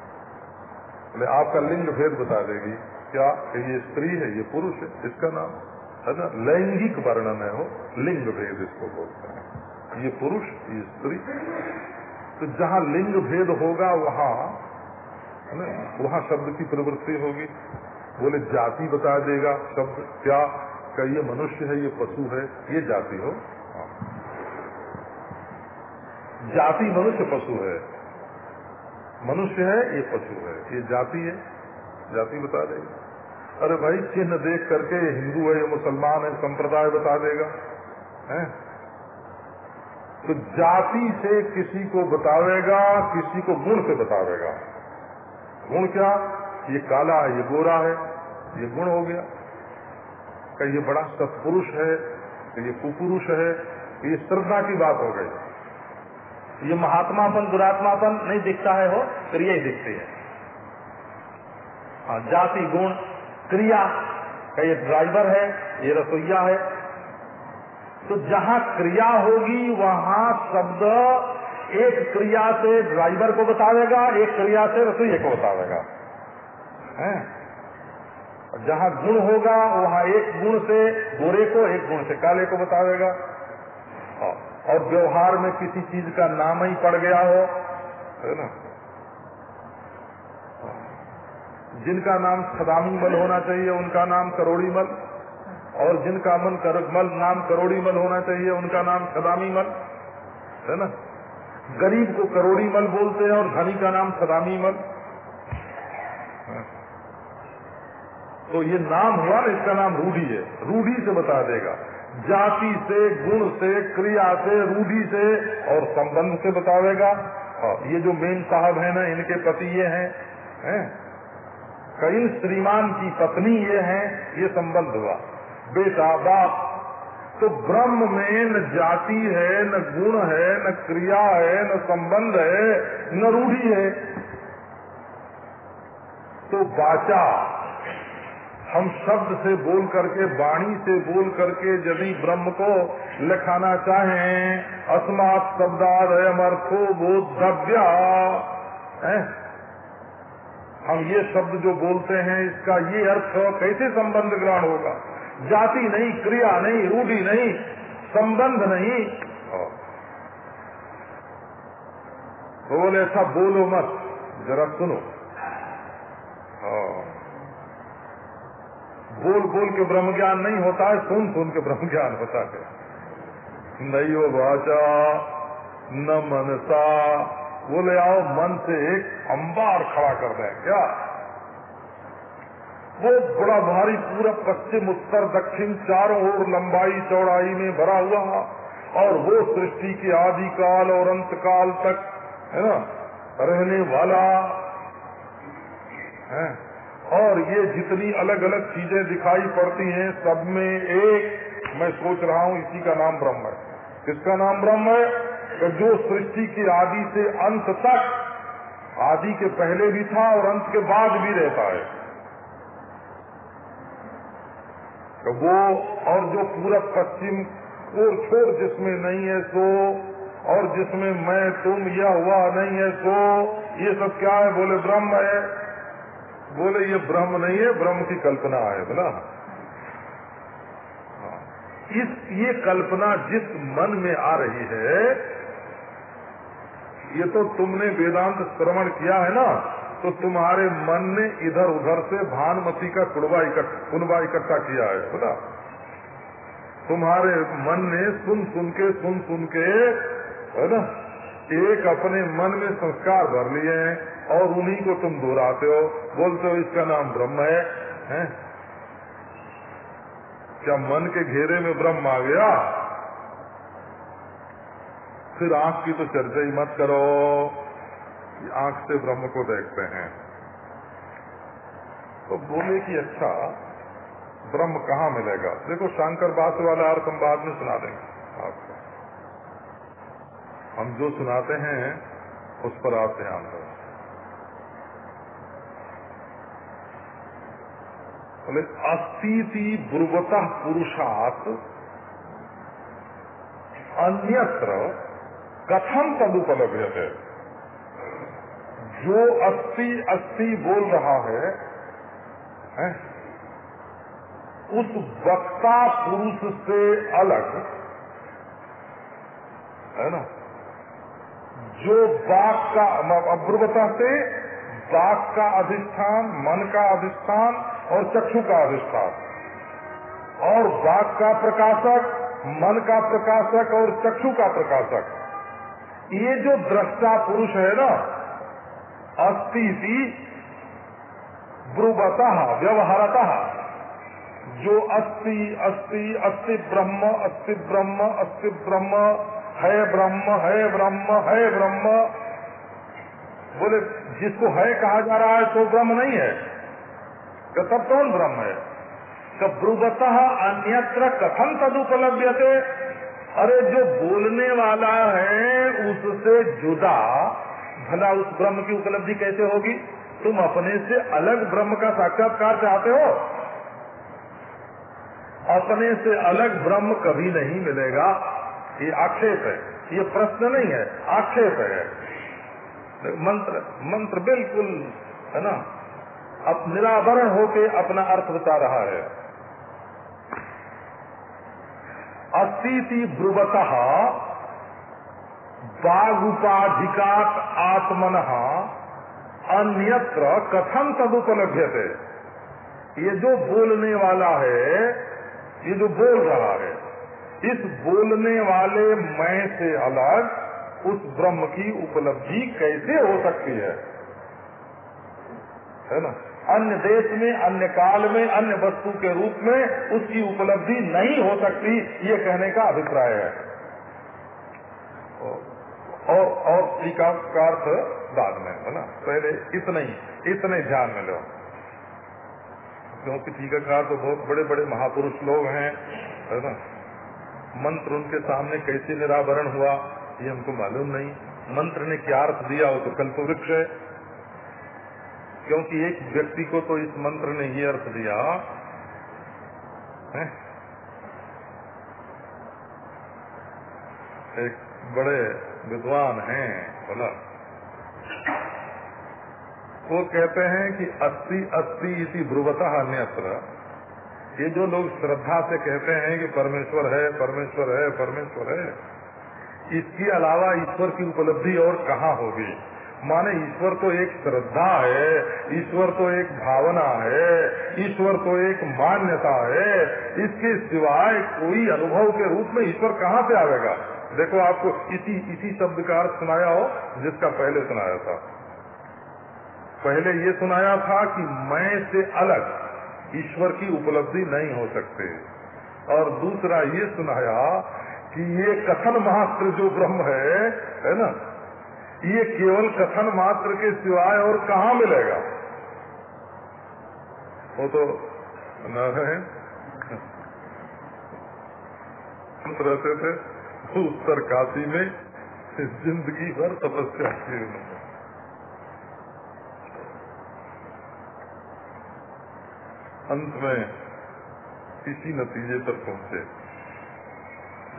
बोले आपका लिंग भेद बता देगी, क्या ये स्त्री है, ये पुरुष है, इसका नाम, है ना? लैंगिक वर्णन है हो लिंग भेद इसको बोलते हैं। ये पुरुष, ये स्त्री। तो जहाँ लिंग भेद होगा, वहाँ वहाँ शब्द की प्रवृत्ति होगी। बोले, जाति बता देगा शब्द, क्या क्या ये मनुष्य है, ये पशु है, ये जाति हो। हाँ। जाति मनुष्य पशु है। मनुष्य है, ये पशु है। ये जाति है। जाति बता देगा। अरे भाई, चिन्ह देख करके हिंदू है, ये मुसलमान है, संप्रदाय बता देगा। है? तो जाति से किसी को बतावेगा, किसी को गुण से बतावेगा। गुण क्या? ये काला है, ये गोरा है, ये गुण हो गया। क्या ये बड़ा सत्पुरुष है कि ये कुपुरुष है, ये श्रद्धा की बात हो गई। ये महात्मापन, दुरात्मापन नहीं दिखता है हो क्रिया ही दिखती है। हाँ जाति, गुण, क्रिया का ये ड्राइवर है, ये रसोईया है। तो जहाँ क्रिया होगी, वहाँ शब्द एक क्रिया से ड्राइवर को बतावेगा, एक क्रिया से रसोई को बतावेगा। जहाँ गुण होगा वहाँ एक गुण से गोरे को एक गुण से काले को बतावेगा। हाँ, और व्यवहार में किसी चीज़ का नाम ही पड़ गया हो है ना? हाँ, जिनका नाम सदामी मल होना चाहिए उनका नाम करोड़ी मल। और जिनका मन मल नाम करोड़ी मल होना चाहिए उनका नाम सदामी मल है ना? गरीब को करोड़ी मल बोलते हैं और धनी का नाम सदामी मल। तो ये नाम हुआ ना, इसका नाम रूढ़ी है। रूढ़ी से बता देगा। जाति से, गुण से, क्रिया से, रूढ़ी से और संबंध से बतावेगा। और ये जो मेन साहब है ना, इनके पति ये हैं, है? कई श्रीमान की पत्नी ये हैं, ये संबंध हुआ। बेटा, बाप तो ब्रह्म में न जाति है, न गुण है, न क्रिया है, न संबंध है, न रूढ़ी है। तो बाचा हम शब्द से बोल करके, वाणी से बोल करके यदि ब्रह्म को लिखाना चाहें, अस्मात शब्दादय अर्थो बोधव्या हम ये शब्द जो बोलते हैं, इसका ये अर्थ कैसे संबंध ग्रहण होगा? जाति नहीं, क्रिया नहीं, रूढ़ी नहीं, संबंध नहीं। तो बोले, ऐसा बोलो मत, जरा सुनो। बोल बोल के ब्रह्म ज्ञान नहीं होता है सुन सुन के ब्रह्म ज्ञान होता है। नहीं वाचा, न मनसा। बोले, आओ मन से एक अंबार खड़ा कर दें, क्या? वो बड़ा भारी पूरा पश्चिम, उत्तर, दक्षिण, चारों ओर लंबाई, चौड़ाई में भरा हुआ और वो सृष्टि के आदि काल और अंत काल तक, है ना, रहने वाला, है? और ये जितनी अलग अलग चीज़ें दिखाई पड़ती हैं, सब में एक मैं सोच रहा हूँ इसी का नाम ब्रह्म है। किसका नाम ब्रह्म है? कि जो सृष्टि की आदि से अंत तक, आदि के पहले भी था और अंत के बाद भी रहता है। तो वो और जो पूरा पश्चिम और छोर जिसमें नहीं है सो, और जिसमें मैं, तुम यह हुआ नहीं है सो, ये सब क्या है? बोले ब्रह्म है। बोले, ये ब्रह्म नहीं है, ब्रह्म की कल्पना है, बोला। इस, ये कल्पना जिस मन में आ रही है, ये तो तुमने वेदांत श्रवण किया है ना तो तुम्हारे मन ने इधर उधर से भानमती का कुड़वा कुनबा इकट्ठा किया है, बोला। तुम्हारे मन ने सुन सुन के सुन सुन के, है ना एक अपने मन में संस्कार भर लिए हैं और उन्हीं को तुम दोहराते हो। बोलते हो इसका नाम ब्रह्म है, है? क्या मन के घेरे में ब्रह्म आ गया? फिर आँख की तो चर्चा ही मत करो। आँख से ब्रह्म को देखते हैं। तो बोले कि अच्छा ब्रह्म कहाँ मिलेगा? देखो शंकर बास वाला अर्थ हम बाद में सुना देंगे। आपको हम जो सुनाते हैं उस पर आप ध्यान दो। बोले अस्ती बुर्वता पुरुषात अन्यत्र कथम तदुपलभ्य है जो अस्थि अस्थि बोल रहा है, है? उस वक्ता पुरुष से अलग है ना? जो बाघ का अब्रवता से बाघ का अधिष्ठान, मन का अधिष्ठान और चक्षु का अधिष्ठान। और बाघ का प्रकाशक, मन का प्रकाशक और चक्षु का प्रकाशक। ये जो दृष्टा पुरुष है ना, अस्ति ब्रुवता, व्यवहारता। जो अस्ति अस्ति अस्ति ब्रह्म अस्ति ब्रह्म अस्ति ब्रह्म है ब्रह्म है ब्रह्म है ब्रह्म। बोले, जिसको है कहा जा रहा है तो ब्रह्म नहीं है। तो तब कौन ब्रह्म है? तो ब्रुवता अन्यत्र कथन तदुपलब्ध थे अरे, जो बोलने वाला है, उससे जुदा, भला उस ब्रह्म की उपलब्धि कैसे होगी? तुम अपने से अलग ब्रह्म का साक्षात्कार चाहते हो? अपने से अलग ब्रह्म कभी नहीं मिलेगा। ये आक्षेप है। ये प्रश्न नहीं है, आक्षेप है। मंत्र मंत्र बिल्कुल, है ना? अब निरावरण होके अपना अर्थ बता रहा है। अस्ती ब्रुवत बाघुपाधिकात आत्मन अन्यत्र कथम तदुपलभ्य थे ये जो बोलने वाला है, ये जो बोल रहा है इस बोलने वाले मैं से अलग उस ब्रह्म की उपलब्धि कैसे हो सकती है? है ना? अन्य देश में, अन्य काल में, अन्य वस्तु के रूप में उसकी उपलब्धि नहीं हो सकती, ये कहने का अभिप्राय है। और और टीका का अर्थ बाद में, है ना? पहले इतना ही, इतने ध्यान में लो। क्योंकि टीकाकार तो बहुत बड़े बड़े महापुरुष लोग हैं, है ना? मंत्र उनके सामने कैसे निरावरण हुआ, ये हमको मालूम नहीं। मंत्र ने क्या अर्थ दिया, वो तो कल्प वृक्ष है। क्योंकि एक व्यक्ति को तो इस मंत्र ने ये अर्थ दिया, है? एक बड़े विद्वान हैं, बोला। वो कहते हैं कि अस्सी अस्सी इसी ब्रुवता अन्यत्र। ये जो लोग श्रद्धा से कहते हैं कि परमेश्वर है परमेश्वर है परमेश्वर है, इसके अलावा ईश्वर की उपलब्धि और कहाँ होगी? माने ईश्वर तो एक श्रद्धा है, ईश्वर तो एक भावना है, ईश्वर तो एक मान्यता है, इसके सिवाय कोई अनुभव के रूप में ईश्वर कहाँ से आवेगा? देखो आपको इसी इसी शब्द का अर्थ सुनाया हो, जिसका पहले सुनाया था। पहले ये सुनाया था कि मैं से अलग ईश्वर की उपलब्धि नहीं हो सकते। और दूसरा ये सुनाया कि ये कथन मात्र जो ब्रह्म है है ना, ये केवल कथन मात्र के सिवाय और कहा मिलेगा? वो तो न है। रहते थे उत्तर काशी में ज़िंदगी भर तपस्या की। अंत में इसी नतीजे पर पहुँचे।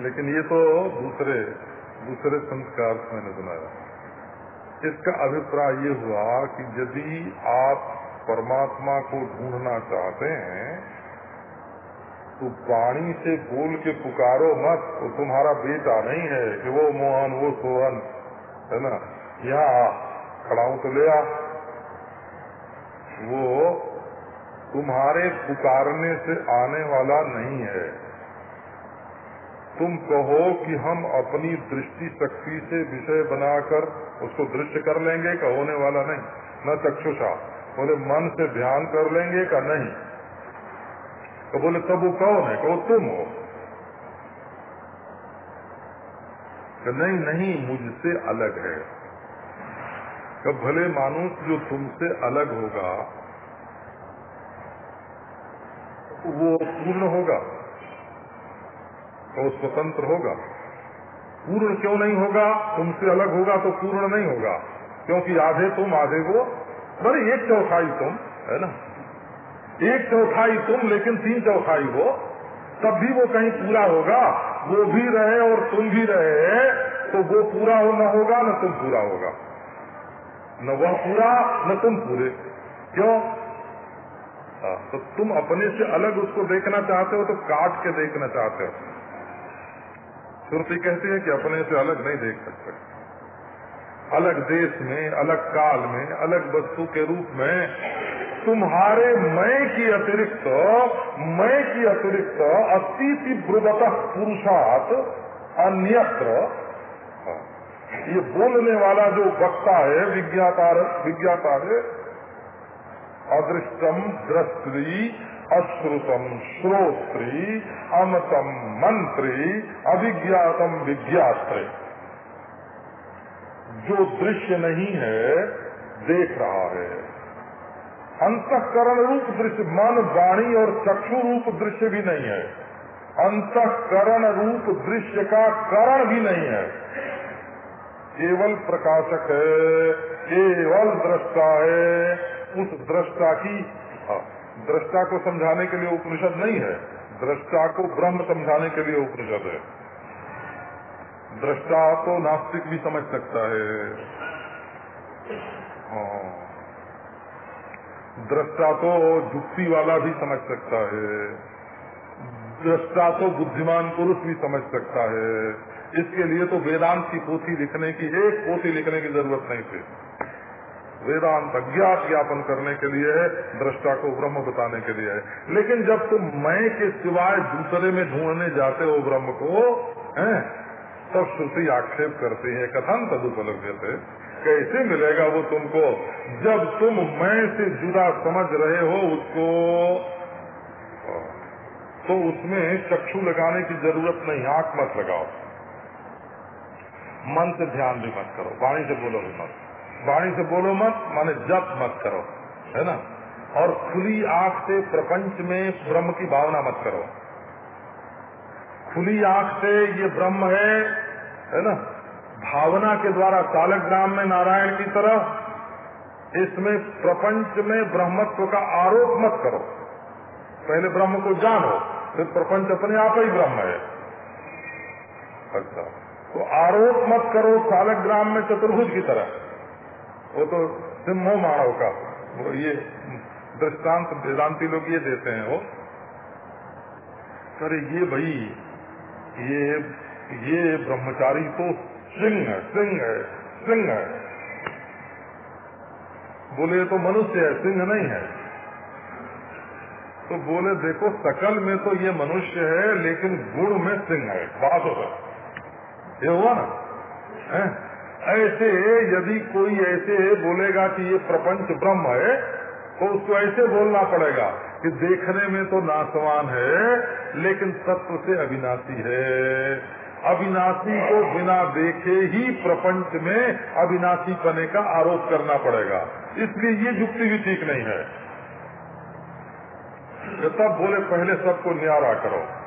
लेकिन ये तो दूसरे दूसरे संस्कार मैंने बनाया इसका अभिप्राय ये हुआ कि यदि आप परमात्मा को ढूंढना चाहते हैं तो वाणी से बोल के पुकारो मत वो तुम्हारा बेटा नहीं है कि वो मोहन, वो सोहन, है ना? यहाँ खड़ा हूँ तो ले आ। वो तुम्हारे पुकारने से आने वाला नहीं है। तुम कहो कि हम अपनी दृष्टि शक्ति से विषय बनाकर उसको दृश्य कर लेंगे का होने वाला नहीं। न चक्षुषा, बोले, मन से ध्यान कर लेंगे का नहीं? तो बोले, तब वो कौन है? कहो, तुम हो। कि नहीं नहीं, मुझसे अलग है। कब भले मानुष जो तुमसे अलग होगा वो पूर्ण होगा तो स्वतंत्र होगा। पूर्ण क्यों नहीं होगा? तुमसे अलग होगा तो पूर्ण नहीं होगा। क्योंकि आधे तुम, आधे वो। बड़े एक चौथाई तुम, है ना? एक चौथाई तुम, लेकिन तीन चौथाई वो। तब भी वो कहीं पूरा होगा। वो भी रहे और तुम भी रहे तो वो पूरा हो न होगा, न तुम पूरा होगा। न वह पूरा, न तुम पूरे। क्यों? तो तुम अपने से अलग उसको देखना चाहते हो तो काट के देखना चाहते हो श्रुति कहती है कि अपने से अलग नहीं देख सकते अलग देश में, अलग काल में, अलग वस्तु के रूप में, तुम्हारे मैं की अतिरिक्त मैं की अतिरिक्त अस्तिति ब्रुवत पुरुषात अन्यत्र हाँ। ये बोलने वाला जो वक्ता है विज्ञाता विज्ञाता है अदृष्टम दृष्टि अश्रुतम श्रोत्री अमतम मंत्री अभिज्ञातम विज्ञात्र। जो दृश्य नहीं है, देख रहा है। अंतकरण रूप दृश्य, मन, वाणी और चक्षु रूप दृश्य भी नहीं है। अंतकरण रूप दृश्य का करण भी नहीं है। केवल प्रकाशक है, केवल दृष्टा है। उस दृष्टा की हाँ, दृष्टा को समझाने के लिए उपनिषद नहीं है दृष्टा को ब्रह्म समझाने के लिए उपनिषद है। दृष्टा तो नास्तिक भी समझ सकता है। हाँ दृष्टा तो जुक्ति वाला भी समझ सकता है। दृष्टा तो बुद्धिमान पुरुष भी समझ सकता है। इसके लिए तो वेदांत की पोथी लिखने की एक पोथी लिखने की ज़रूरत नहीं थी। वेदांत अज्ञात ज्ञापन करने के लिए है, दृष्टा को ब्रह्म बताने के लिए है। लेकिन जब तुम मैं के सिवाय दूसरे में ढूँढने जाते हो ब्रह्म को, है, तब श्रुति आक्षेप करती है, कथन तद उपलब्ध थे। कैसे मिलेगा वो तुमको? जब तुम मैं से जुदा समझ रहे हो उसको तो उसमें चक्षु लगाने की ज़रूरत नहीं, आँख मत लगाओ। मन से ध्यान भी मत करो, वाणी से बोलो भी मत। वाणी से बोलो मत, माने जप मत करो, है ना? और खुली आँख से प्रपंच में ब्रह्म की भावना मत करो। खुली आँख से ये ब्रह्म है है ना? भावना के द्वारा चालक ग्राम में नारायण की तरह, इसमें प्रपंच में ब्रह्मत्व का आरोप मत करो। पहले ब्रह्म को जानो, फिर प्रपंच अपने आप ही ब्रह्म है। अच्छा। तो आरोप मत करो चालक ग्राम में चतुर्भुज की तरह। वो तो सिम्हो मानव का वो ये दृष्टांत, वेदांति लोग ये देते हैं वो। अरे ये भाई, ये ये ब्रह्मचारी तो सिंह सिंह है सिंह है। बोले तो मनुष्य है, सिंह नहीं है। तो बोले, देखो, सकल में तो ये मनुष्य है, लेकिन गुण में सिंह है। बात हो ये हुआ ना? है? ऐसे यदि कोई ऐसे बोलेगा कि ये प्रपंच ब्रह्म है तो उसको ऐसे बोलना पड़ेगा कि देखने में तो नासवान है, लेकिन तत्व से अविनाशी है। अविनाशी को बिना देखे ही प्रपंच में अविनाशी पने का आरोप करना पड़ेगा। इसलिए ये युक्ति भी ठीक नहीं है। तब बोले, पहले सबको न्यारा करो।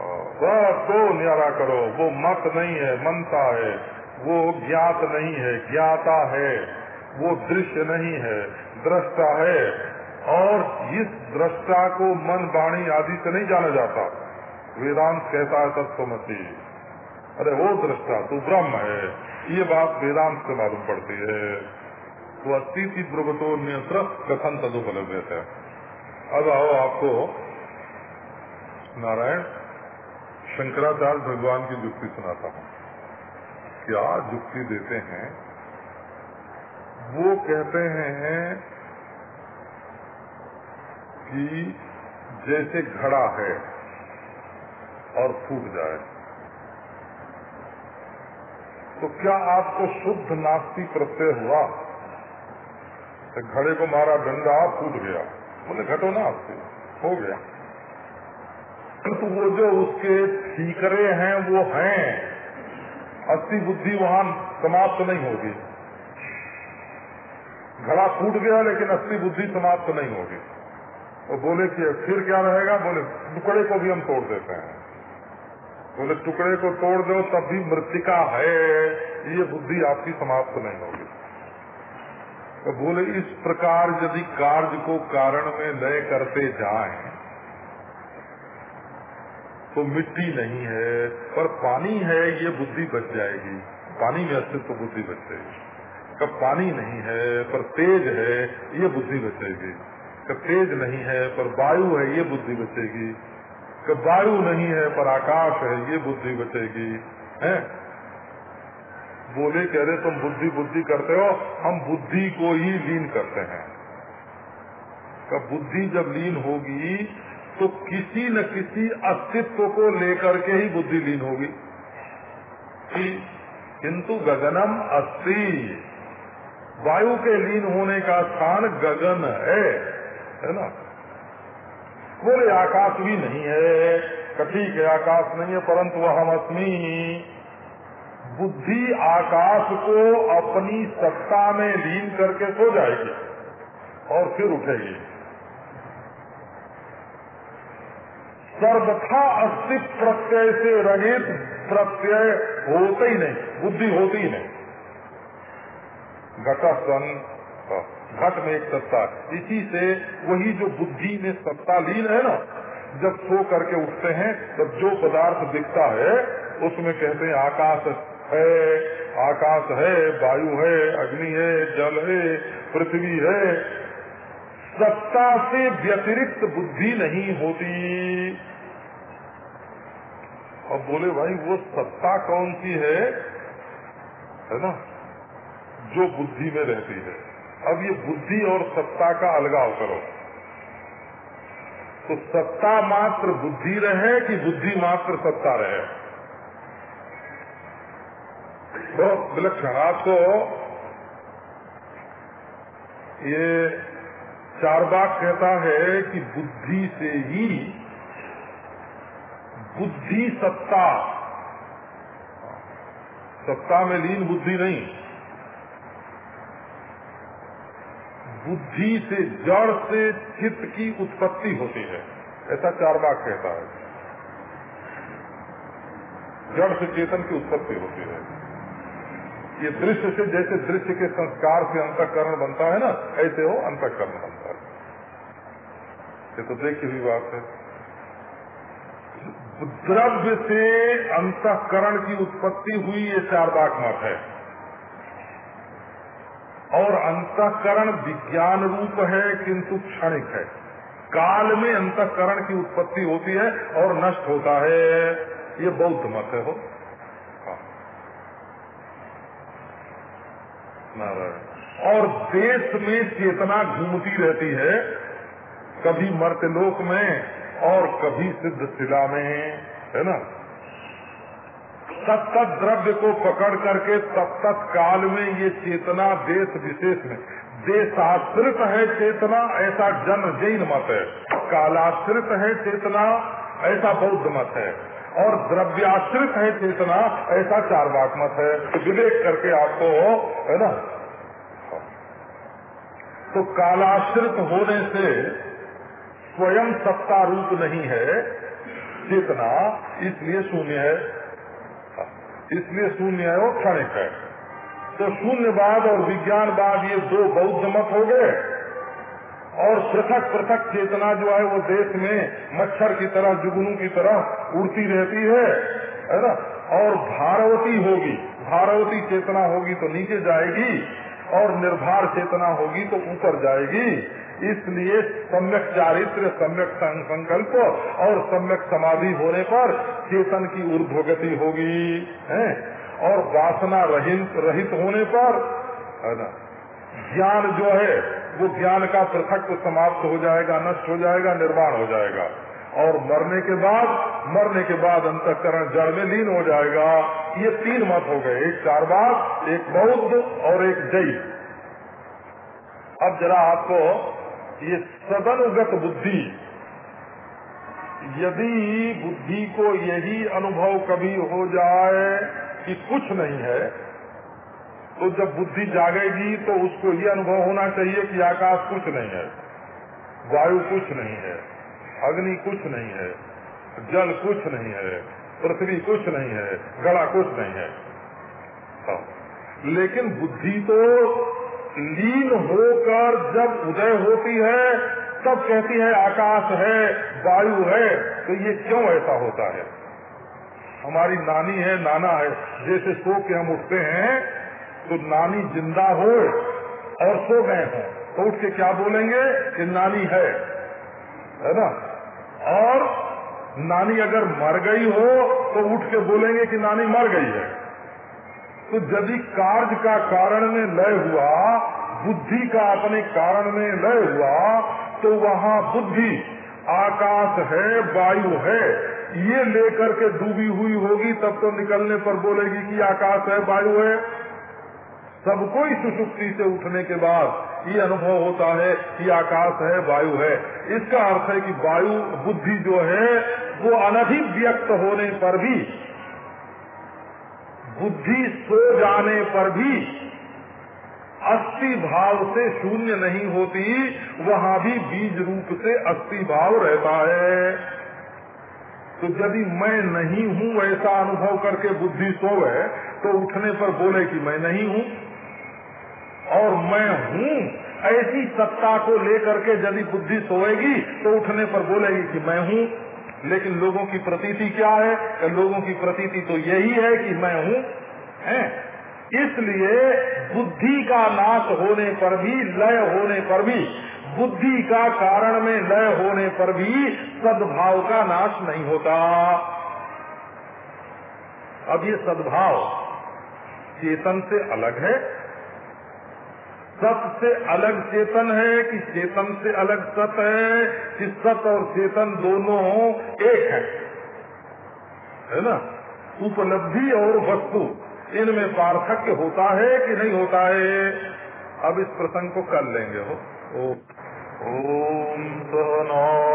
सबको न्यारा करो। वो मत नहीं है, मनता है। वो ज्ञात नहीं है, ज्ञाता है। वो दृश्य नहीं है, दृष्टा है। और इस दृष्टा को मन, वाणी आदि से नहीं जाना जाता, वेदांत कहता है तत्वमसी अरे वो दृष्टा, तू ब्रह्म है। ये बात वेदांत से मालूम पड़ती है। तो अतिथि ब्रवतो नियंत्र कथन तदुपलब्ध है अब आओ आपको नारायण शंकराचार्य भगवान की जुक्ति सुनाता हूँ। क्या जुक्ति देते हैं? वो कहते हैं कि जैसे घड़ा है और फूट जाए तो क्या आपको शुद्ध नास्ती प्रत्यय हुआ? तो घड़े को मारा डंडा फूट गया। बोले, घटो ना आपसे हो गया। तो वो जो उसके ठीकरे हैं, वो हैं। अस्थि बुद्धि वहाँ समाप्त नहीं होगी। घड़ा फूट गया, लेकिन अस्थि बुद्धि समाप्त नहीं होगी। वो बोले कि फिर क्या रहेगा? बोले, टुकड़े को भी हम तोड़ देते हैं। बोले, टुकड़े को तोड़ दो, तब भी मृतिका है। ये बुद्धि आपकी समाप्त नहीं होगी। तो बोले, इस प्रकार यदि कार्य को कारण में लय करते जाएँ तो मिट्टी नहीं है, पर पानी है, ये बुद्धि बच जाएगी। पानी में अस्तित्व तो बुद्धि बच जाएगी। कब पानी नहीं है, पर तेज है, ये बुद्धि बचेगी। कब तेज नहीं है, पर वायु है, ये बुद्धि बचेगी। कब वायु नहीं है, पर आकाश है, ये बुद्धि बचेगी। है? बोले, कह रहे, तुम बुद्धि बुद्धि करते हो, हम बुद्धि को ही लीन करते हैं। कब बुद्धि जब लीन होगी तो किसी न किसी अस्तित्व को लेकर के ही बुद्धि लीन होगी। किंतु गगनम अस्थि वायु के लीन होने का स्थान गगन है है ना? बोले आकाश भी नहीं है ठीक है आकाश नहीं है, परंतु हम अस्मी बुद्धि आकाश को अपनी सत्ता में लीन करके सो जाएगी और फिर उठेगी। सर्वथा अस्तित्व प्रत्यय से रहित, प्रत्यय होते ही नहीं, बुद्धि होती ही नहीं। घटा सन घट में एक सत्ता इसी से वही जो बुद्धि में सत्ता लीन है ना, जब सो करके उठते हैं, तब जो पदार्थ दिखता है, उसमें कहते हैं, आकाश है आकाश है, वायु है, अग्नि है, जल है, पृथ्वी है। सत्ता से व्यतिरिक्त बुद्धि नहीं होती। अब बोले, भाई, वो सत्ता कौन सी है? है ना? जो बुद्धि में रहती है। अब ये बुद्धि और सत्ता का अलगाव करो तो सत्ता मात्र बुद्धि रहे कि बुद्धि मात्र सत्ता रहे? बहुत विलक्षण, आपको ये चार बाग कहता है कि बुद्धि से ही बुद्धि सत्ता। सत्ता में लीन बुद्धि नहीं। बुद्धि से, जड़ से चित्त की उत्पत्ति होती है। ऐसा चार बाग कहता है। जड़ से चेतन की उत्पत्ति होती है। ये दृश्य से जैसे दृश्य के संस्कार से अंतकरण बनता है ना, ऐसे हो अंतकरण बनता है। ये तो देखी हुई बात है। द्रव्य से अंतकरण की उत्पत्ति हुई, ये चार बाग मत है। और अंतकरण विज्ञान रूप है, किंतु क्षणिक है। काल में अंतकरण की उत्पत्ति होती है और नष्ट होता है। ये बौद्ध मत है, हो। हाँ। और देश में चेतना घूमती रहती है। कभी मर्त्यलोक में और कभी सिद्ध शिला में है ना? तत्त द्रव्य को पकड़ करके तत्त काल में ये चेतना देश विशेष में। देशाश्रित है चेतना, ऐसा जन जैन मत है। कालाश्रित है चेतना, ऐसा बौद्ध मत है। और द्रव्याश्रित है चेतना, ऐसा चार मत है। विवेक करके आपको, है ना? तो कालाश्रित होने से स्वयं सत्ता रूप नहीं है चेतना इसलिए शून्य है। इसलिए शून्य है वो क्षणिक है। तो शून्यवाद और विज्ञानवाद ये दो बौद्ध मत हो गए। और पृथक पृथक चेतना जो है वो देश में मच्छर की तरह, जुगनू की तरह उड़ती रहती है है ना? और भारवती होगी। भारवती चेतना होगी तो नीचे जाएगी। और निर्भर चेतना होगी तो ऊपर जाएगी। इसलिए सम्यक चारित्र, सम्यक संकल्प और सम्यक समाधि होने पर चेतन की ऊर्ध्वगति होगी, है? और वासना रहित होने पर, है ना? ज्ञान जो है, वो ज्ञान का पृथक समाप्त हो जाएगा, नष्ट हो जाएगा निर्माण हो जाएगा। और मरने के बाद, मरने के बाद अंतकरण जड़ में लीन हो जाएगा। ये तीन मत हो गए। एक चारवाक एक बौद्ध और एक जैन। अब जरा आपको ये सदनुगत बुद्धि। यदि बुद्धि को यही अनुभव कभी हो जाए कि कुछ नहीं है तो जब बुद्धि जागेगी तो उसको ये अनुभव होना चाहिए कि आकाश कुछ नहीं है, वायु कुछ नहीं है। अग्नि कुछ नहीं है, जल कुछ नहीं है, पृथ्वी कुछ नहीं है, गड़ा कुछ नहीं है। हाँ। लेकिन बुद्धि तो लीन होकर जब उदय होती है, तब कहती है, आकाश है, वायु है तो ये क्यों ऐसा होता है? हमारी नानी है, नाना है, जैसे सो के हम उठते हैं तो नानी ज़िंदा हो और सो गए हों तो उठ के क्या बोलेंगे कि नानी है है ना? और नानी अगर मर गई हो तो उठ के बोलेंगे कि नानी मर गई है। तो यदि कार्य का कारण में लय हुआ, बुद्धि का अपने कारण में लय हुआ तो वहाँ बुद्धि, आकाश है, वायु है, ये लेकर के डूबी हुई होगी, तब तो निकलने पर बोलेगी कि आकाश है, वायु है। सबको ही सुसुप्ति से उठने के बाद ये अनुभव होता है कि आकाश है, वायु है। इसका अर्थ है कि वायु बुद्धि जो है, वो अनभिव्यक्त होने पर भी, बुद्धि सो जाने पर भी अस्थि भाव से शून्य नहीं होती, वहाँ भी बीज रूप से अस्थि भाव रहता है। तो यदि मैं नहीं हूँ, ऐसा अनुभव करके बुद्धि सोवे तो उठने पर बोले कि मैं नहीं हूँ। और मैं हूँ, ऐसी सत्ता को लेकर के यदि बुद्धि सोएगी तो उठने पर बोलेगी कि मैं हूँ। लेकिन लोगों की प्रतीति क्या है? लोगों की प्रतीति तो यही है कि मैं हूँ, है? इसलिए बुद्धि का नाश होने पर भी, लय होने पर भी, बुद्धि का कारण में लय होने पर भी सद्भाव का नाश नहीं होता। अब ये सद्भाव चेतन से अलग है सत से अलग चेतन है कि चेतन से अलग सत है, कि सत और चेतन दोनों एक है। है ना? उपलब्धि और वस्तु, इनमें पार्थक्य होता है कि नहीं होता है? अब इस प्रसंग को कर लेंगे, हो। ओम सहना